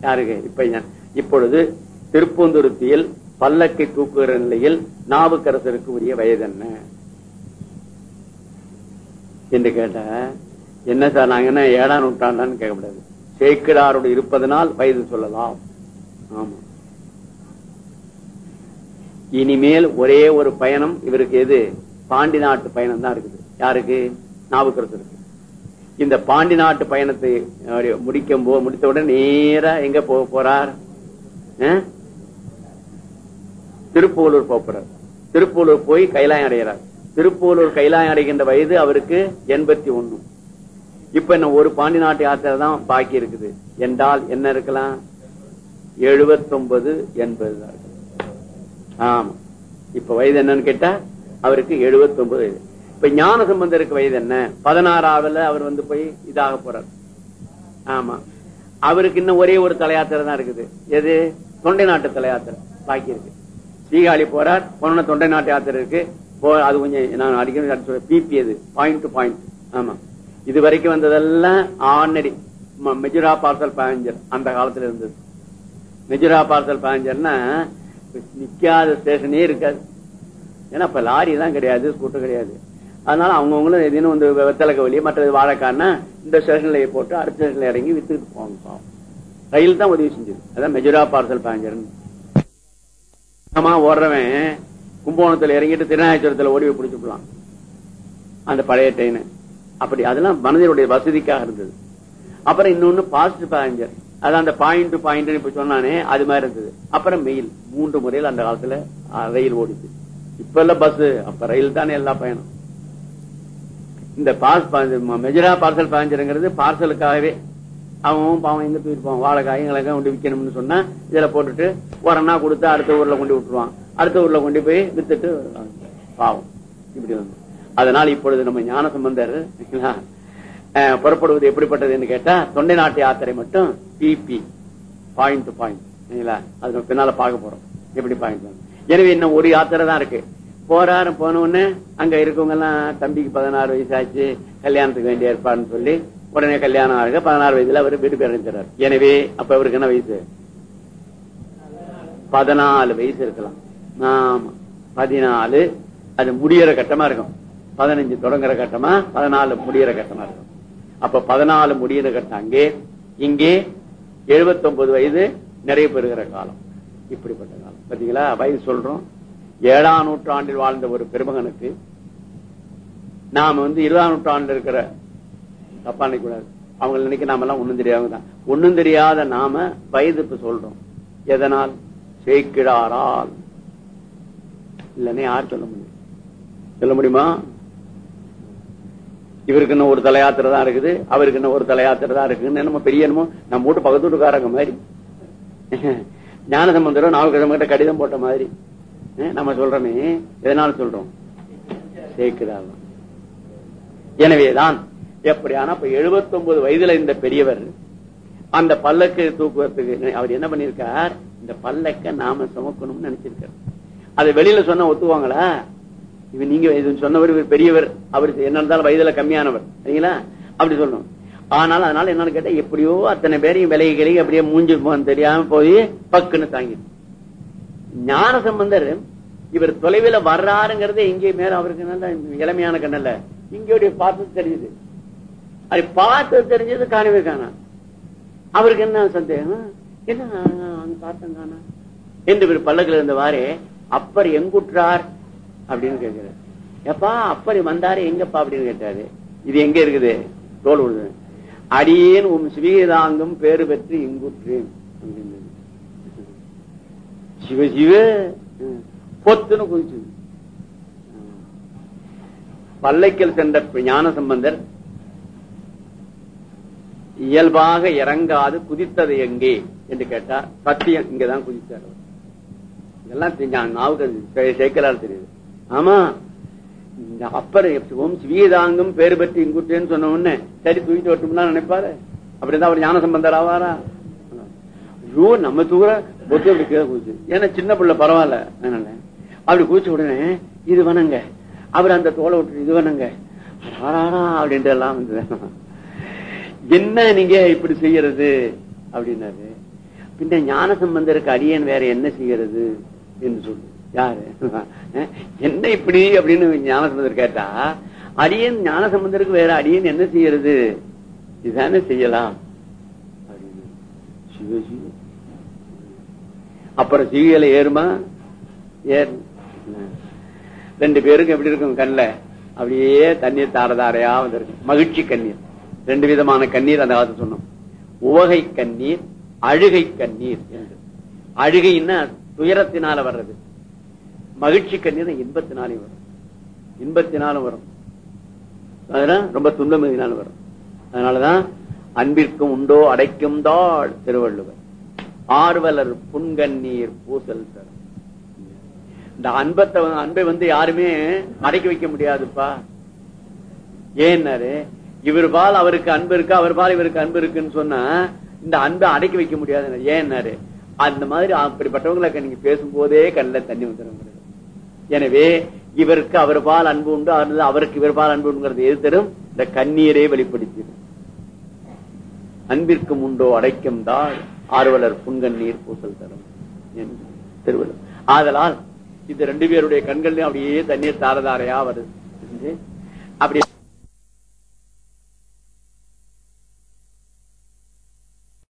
Speaker 1: யாருக்கு? இப்ப இப்பொழுது திருப்பந்துருத்தியில் பல்லக்கை தூக்குகிற நிலையில் நாவுக்கரசருக்கு உரிய வயது என்ன? என்று கேட்டா என்ன சார் நாங்க என்ன ஏழாம் நூற்றாண்டான்னு கேட்கக்கூடாது சேக்கிடாரோடு இருப்பதனால் வயது சொல்லலாம். ஆமா. இனிமேல் ஒரே ஒரு பயணம் இவருக்கு எது? பாண்டி நாட்டு பயணம் தான் இருக்குது. யாருக்கு? நாவுக்கரசருக்கு. இந்த பாண்டி நாட்டு பயணத்தை முடிக்கும் போ முடித்தவுடன் நேரா எங்க போக போறார்? அஹ்? திருப்பூலூர் போக திருப்பூலூர் போய் கைலாயம் அடைகிறார். திருப்பூலூர் கைலாயம் அடைகின்ற வயது அவருக்கு எண்பத்தி ஒண்ணு. இப்ப என்ன ஒரு பாண்டி நாட்டு யாத்திரை தான் பாக்கி இருக்குது. என்றால் என்ன இருக்கலாம்? எழுபத்தொன்பது எண்பது தான் ஆமா. இப்ப வயது என்னன்னு கேட்டா அவருக்கு 79 வயது. இப்ப ஞான சம்பந்தருக்கு வயது என்ன? பதினாறாவதுல அவர் வந்து போய் இதாக போறார். ஆமா. அவருக்கு இன்னும் ஒரே ஒரு தலையாத்திரை தான் இருக்குது. எது? தொண்டை நாட்டு தலையாத்திரை. பாக்கி இருக்கு. சீகாழி போறார் பொண்ணு தொண்டை நாட்டு யாத்திரை இருக்கு. அது கொஞ்சம் நான் அடிக்கடி பிபி அது பாயிண்ட் டு பாயிண்ட் ஆமா. இது வரைக்கும் வந்ததெல்லாம் ஆனடி மெஜுரா பார்சல் பேசஞ்சர் அந்த காலத்துல இருந்தது. மெஜுரா பார்சல் பேசஞ்சர்னா நிக்காத ஸ்டேஷனே இருக்காது. ஏன்னா இப்ப லாரி தான் கிடையாது ஸ்கூட்டர் கிடையாது. அதனால அவங்கவுங்களும் எதுவும் வந்து வெத்தலை கவலி மற்றது வாழைக்கான்னா இந்த ஸ்டேஷன்ல போட்டு அடுத்த ஸ்டேஷன்ல இறங்கி வித்துட்டு போவாங்க ரயில் தான் உதவி செஞ்சது. அதான் மெஜுரா பார்சல் பேசஞ்சர் வேகமா ஓடுறவன் கும்பகோணத்துல இறங்கிட்டு திருநாயச்சுரத்துல ஓடி போய் பிடிச்சுக்கலாம் அந்த பழைய ட்ரெயின் அப்படி அதெல்லாம் மனிதனுடைய வசதிக்காக இருந்தது. அப்புறம் இன்னொன்னு பாஸ்ட் பேசஞ்சர் அது அந்த பாயிண்ட் பாயிண்ட் இப்ப சொன்னானே அது மாதிரி இருந்தது. அப்புறம் மெயில் மூன்று முறையில் அந்த காலத்துல ரயில் ஓடிச்சு. இப்ப எல்லாம் பஸ் அப்ப ரயில் தானே எல்லா பயணம். இந்த பாஸ் மெஜரா பார்சல் பேசஞ்சருங்கிறது பார்சலுக்காகவே அவன் பாவம் எங்க போயிருப்பான் வாழைக்காய் எங்களுக்கு கொண்டு விற்கணும்னு சொன்னா இதுல போட்டுட்டு உரம்னா கொடுத்து அடுத்த ஊர்ல கொண்டு விட்டுருவான். அடுத்த ஊர்ல கொண்டு போய் வித்துட்டு பாவம். இப்படி வந்து. அதனால இப்பொழுது நம்ம ஞான சம்பந்தர் அஹ், புறப்படுவது எப்படிப்பட்டதுன்னு கேட்டா தொண்டை நாட்டு யாத்திரை மட்டும் பிபி பாயிண்ட் டு பாயிண்ட் சரிங்களா அது பின்னால பார்க்க போறோம். எப்படி பாயிண்ட் எனவே இன்னும் ஒரு யாத்திரை தான் இருக்கு. போறாரு போன உடனே அங்க இருக்கவங்க எல்லாம் தம்பிக்கு பதினாறு வயசு ஆச்சு கல்யாணத்துக்கு வேண்டிய ஏற்பாடுன்னு சொல்லி உடனே கல்யாணம் ஆகுது. பதினாறு வயசுல அவர் வீடு பேர் அடைஞ்சார் எனவே அப்ப அவருக்கு என்ன வயசு? பதினாலு வயசு இருக்கலாம். ஆமா. பதினாலு அது முடியற கட்டமா இருக்கும். பதினஞ்சு தொடங்குற கட்டமா பதினாலு முடியற கட்டமா இருக்கும். அப்ப பதினாலு முடியற கட்டம் அங்கே இங்கே 79 வயது நிறைய பெறுகிற காலம். இப்படிப்பட்ட காலம். பாத்தீங்களா? வயது சொல்றோம். ஏழாம் நூற்றாண்டில் வாழ்ந்த ஒரு பெருமகனுக்கு நாம வந்து இருபதாம் நூற்றாண்டு இருக்கிற தப்பா நினைக்கூடாது அவங்க நினைக்க நாம எல்லாம் ஒண்ணும் தெரியாதவங்க தான் ஒண்ணும் தெரியாத நாம வயது இப்ப சொல்றோம். எதனால்? சேக்கிடாரால் இல்லன்னு யார் சொல்ல முடியும்? சொல்ல முடியுமா? இவருக்கு இன்னும் ஒரு தலையாத்திரை தான் இருக்குது. அவருக்கு இன்னும் ஒரு தலையாத்திரை தான் இருக்குன்னு நம்ம பெரிய என்னமோ நம்ம வீட்டு பக்கத்து வீட்டுக்காரங்க மாதிரி. ஞான சம்பந்தரும் கிட்ட கடிதம் போட்ட மாதிரி. நம்ம சொல்றோமே. எதனால சொல்றோம்? சேர்க்கிறார் எனவேதான் எப்படியான இப்ப 79 வயதுல இந்த பெரியவர் அந்த பல்லக்கு தூக்குவதற்கு அவர் என்ன பண்ணிருக்கார் இந்த பல்லக்க நாம சுமக்கணும்னு நினைச்சிருக்காரு. அதை வெளியில சொன்னா ஒத்துவாங்களா இவ நீங்க சொன்னவர் இவர் பெரியவர். அவருக்கு என்ன இருந்தாலும் வயதுல கம்மியானவர். சரிங்களா? அப்படி சொல்லணும். ஆனால் அதனால என்னன்னு கேட்டா எப்படியோ அத்தனை பேரையும் விலகி கிளகி அப்படியே மூஞ்சி தெரியாம போய் பக்குன்னு தாங்கி ஞான சம்பந்தர் இவர் தொலைவில் வர்றாருங்கிறதே இங்கே மேல அவருக்கு நல்ல இளமையான கண்ணல்ல. இங்கோடைய பார்த்து தெரியுது. அது பார்த்து தெரிஞ்சது காணவே காணா. அவருக்கு என்ன சந்தேகம்? என்ன பார்த்தேன் காணா. என்று இவர் பல்லக்கில் இருந்தவாறே அப்பர் எங்குற்றார்? அப்படின்னு கேட்கிறார். எப்பா அப்பர் வந்தாரு எங்கப்பா அப்படின்னு கேட்டாரு. இது எங்க இருக்குது? தோல் விடுது அடியேன் உம் சிவீதாங்கும் பேரு பெற்று இங்குற்றேன் அப்படின்னு. சிவ சிவ பொத்துன்னு குதிச்சு பல்லைக்கல் சென்ற ஞான சம்பந்தர் இயல்பாக இறங்காது குதித்தது எங்கே? என்று கேட்டா சத்தியம் இங்கதான் குதித்தார் இதெல்லாம் தெரிஞ்ச- நாவுக்கு தெரியுது. ஆமா இந்த அப்பர் வீதாங்கும் சிவீதாங்கம் பேறு பெற்று இங்குட்டேன்னு சொன்ன உடனே சரி தூக்கிட்டு வரட்டும்னா நினைப்பாரு. அப்படிதான் அவர் ஞான சம்பந்தர் ஆவாரா? ஐயோ நம்ம தூர பொத்தி அப்படி கீழே குதிச்சு. ஏன்னா சின்ன பிள்ளை பரவாயில்ல. அதனால அப்படி குதிச்ச உடனே இது வணங்க. அவர் அந்த தோலை விட்டு இது வணங்க. அப்படின்ட்டு எல்லாம் வந்து என்ன நீங்க இப்படி செய்யறது? அப்படின்னாரு. பின்ன ஞான சம்பந்தருக்கு அடியன் வேற என்ன செய்யறது? என்று சொல்லு. யாரு? என்ன இப்படி? அப்படின்னு ஞான சம்பந்தர் கேட்டா அடியன் ஞான சம்பந்தருக்கு வேற அடியன் என்ன செய்யறது? இதுதானே செய்யலாம். அப்படின்னு. அப்புறம் சிவியல ஏறுமா? ஏறு. ரெண்டு பேருக்கும் எப்படி இருக்கும் கண்ணுல? அப்படியே தண்ணீர் தார தாரையா மகிழ்ச்சி கண்ணீர். ரெண்டு விதமான கண்ணீர் அந்த காலத்துல சொன்னோம். உவகை கண்ணீர் அழுகை கண்ணீர் என்று. அழுகைன்னா துயரத்தினால வர்றது. மகிழ்ச்சி கண்ணீர் இன்பத்தினாலே வரும். இன்பத்தினாலும் வரும். அதெல்லாம் ரொம்ப துன்பமினாலும் வரும். அதனாலதான் அன்பிற்கும் உண்டோ அடைக்கும் தாள் திருவள்ளுவர். ஆர்வலர் புன்கண்ணீர் பூசல் தரும். இந்த அன்பத்தை அன்பை வந்து யாருமே அடக்கி வைக்க முடியாதுப்பா. ஏன்னாரு? இவர் பால் அவருக்கு அன்பு இருக்கு அவர் பால் இவருக்கு அன்பு இருக்குன்னு சொன்னா இந்த அன்பை அடக்கி வைக்க முடியாது ஏன்னாரு அந்த மாதிரி அப்படிப்பட்டவங்களுக்கு நீங்க பேசும்போதே கண்ணில் தண்ணி வந்துடும் எனவே இவருக்கு அவர் பால் அன்பு உண்டு அல்லது அவருக்கு இவர் பால் அன்பு உண்டுங்கிறது எது தரும்? இந்த கண்ணீரே வெளிப்படுத்திடும். அன்பிற்கும் உண்டோ அடைக்கும் தான் ஆர்வலர் புன்கண்ணீர் பூசல் தரும். என்று திருவள்ளுவர். ஆதலால் இந்த ரெண்டு பேருடைய கண்கள் அப்படியே தண்ணீர் தாரதாரையா வருது. அப்படி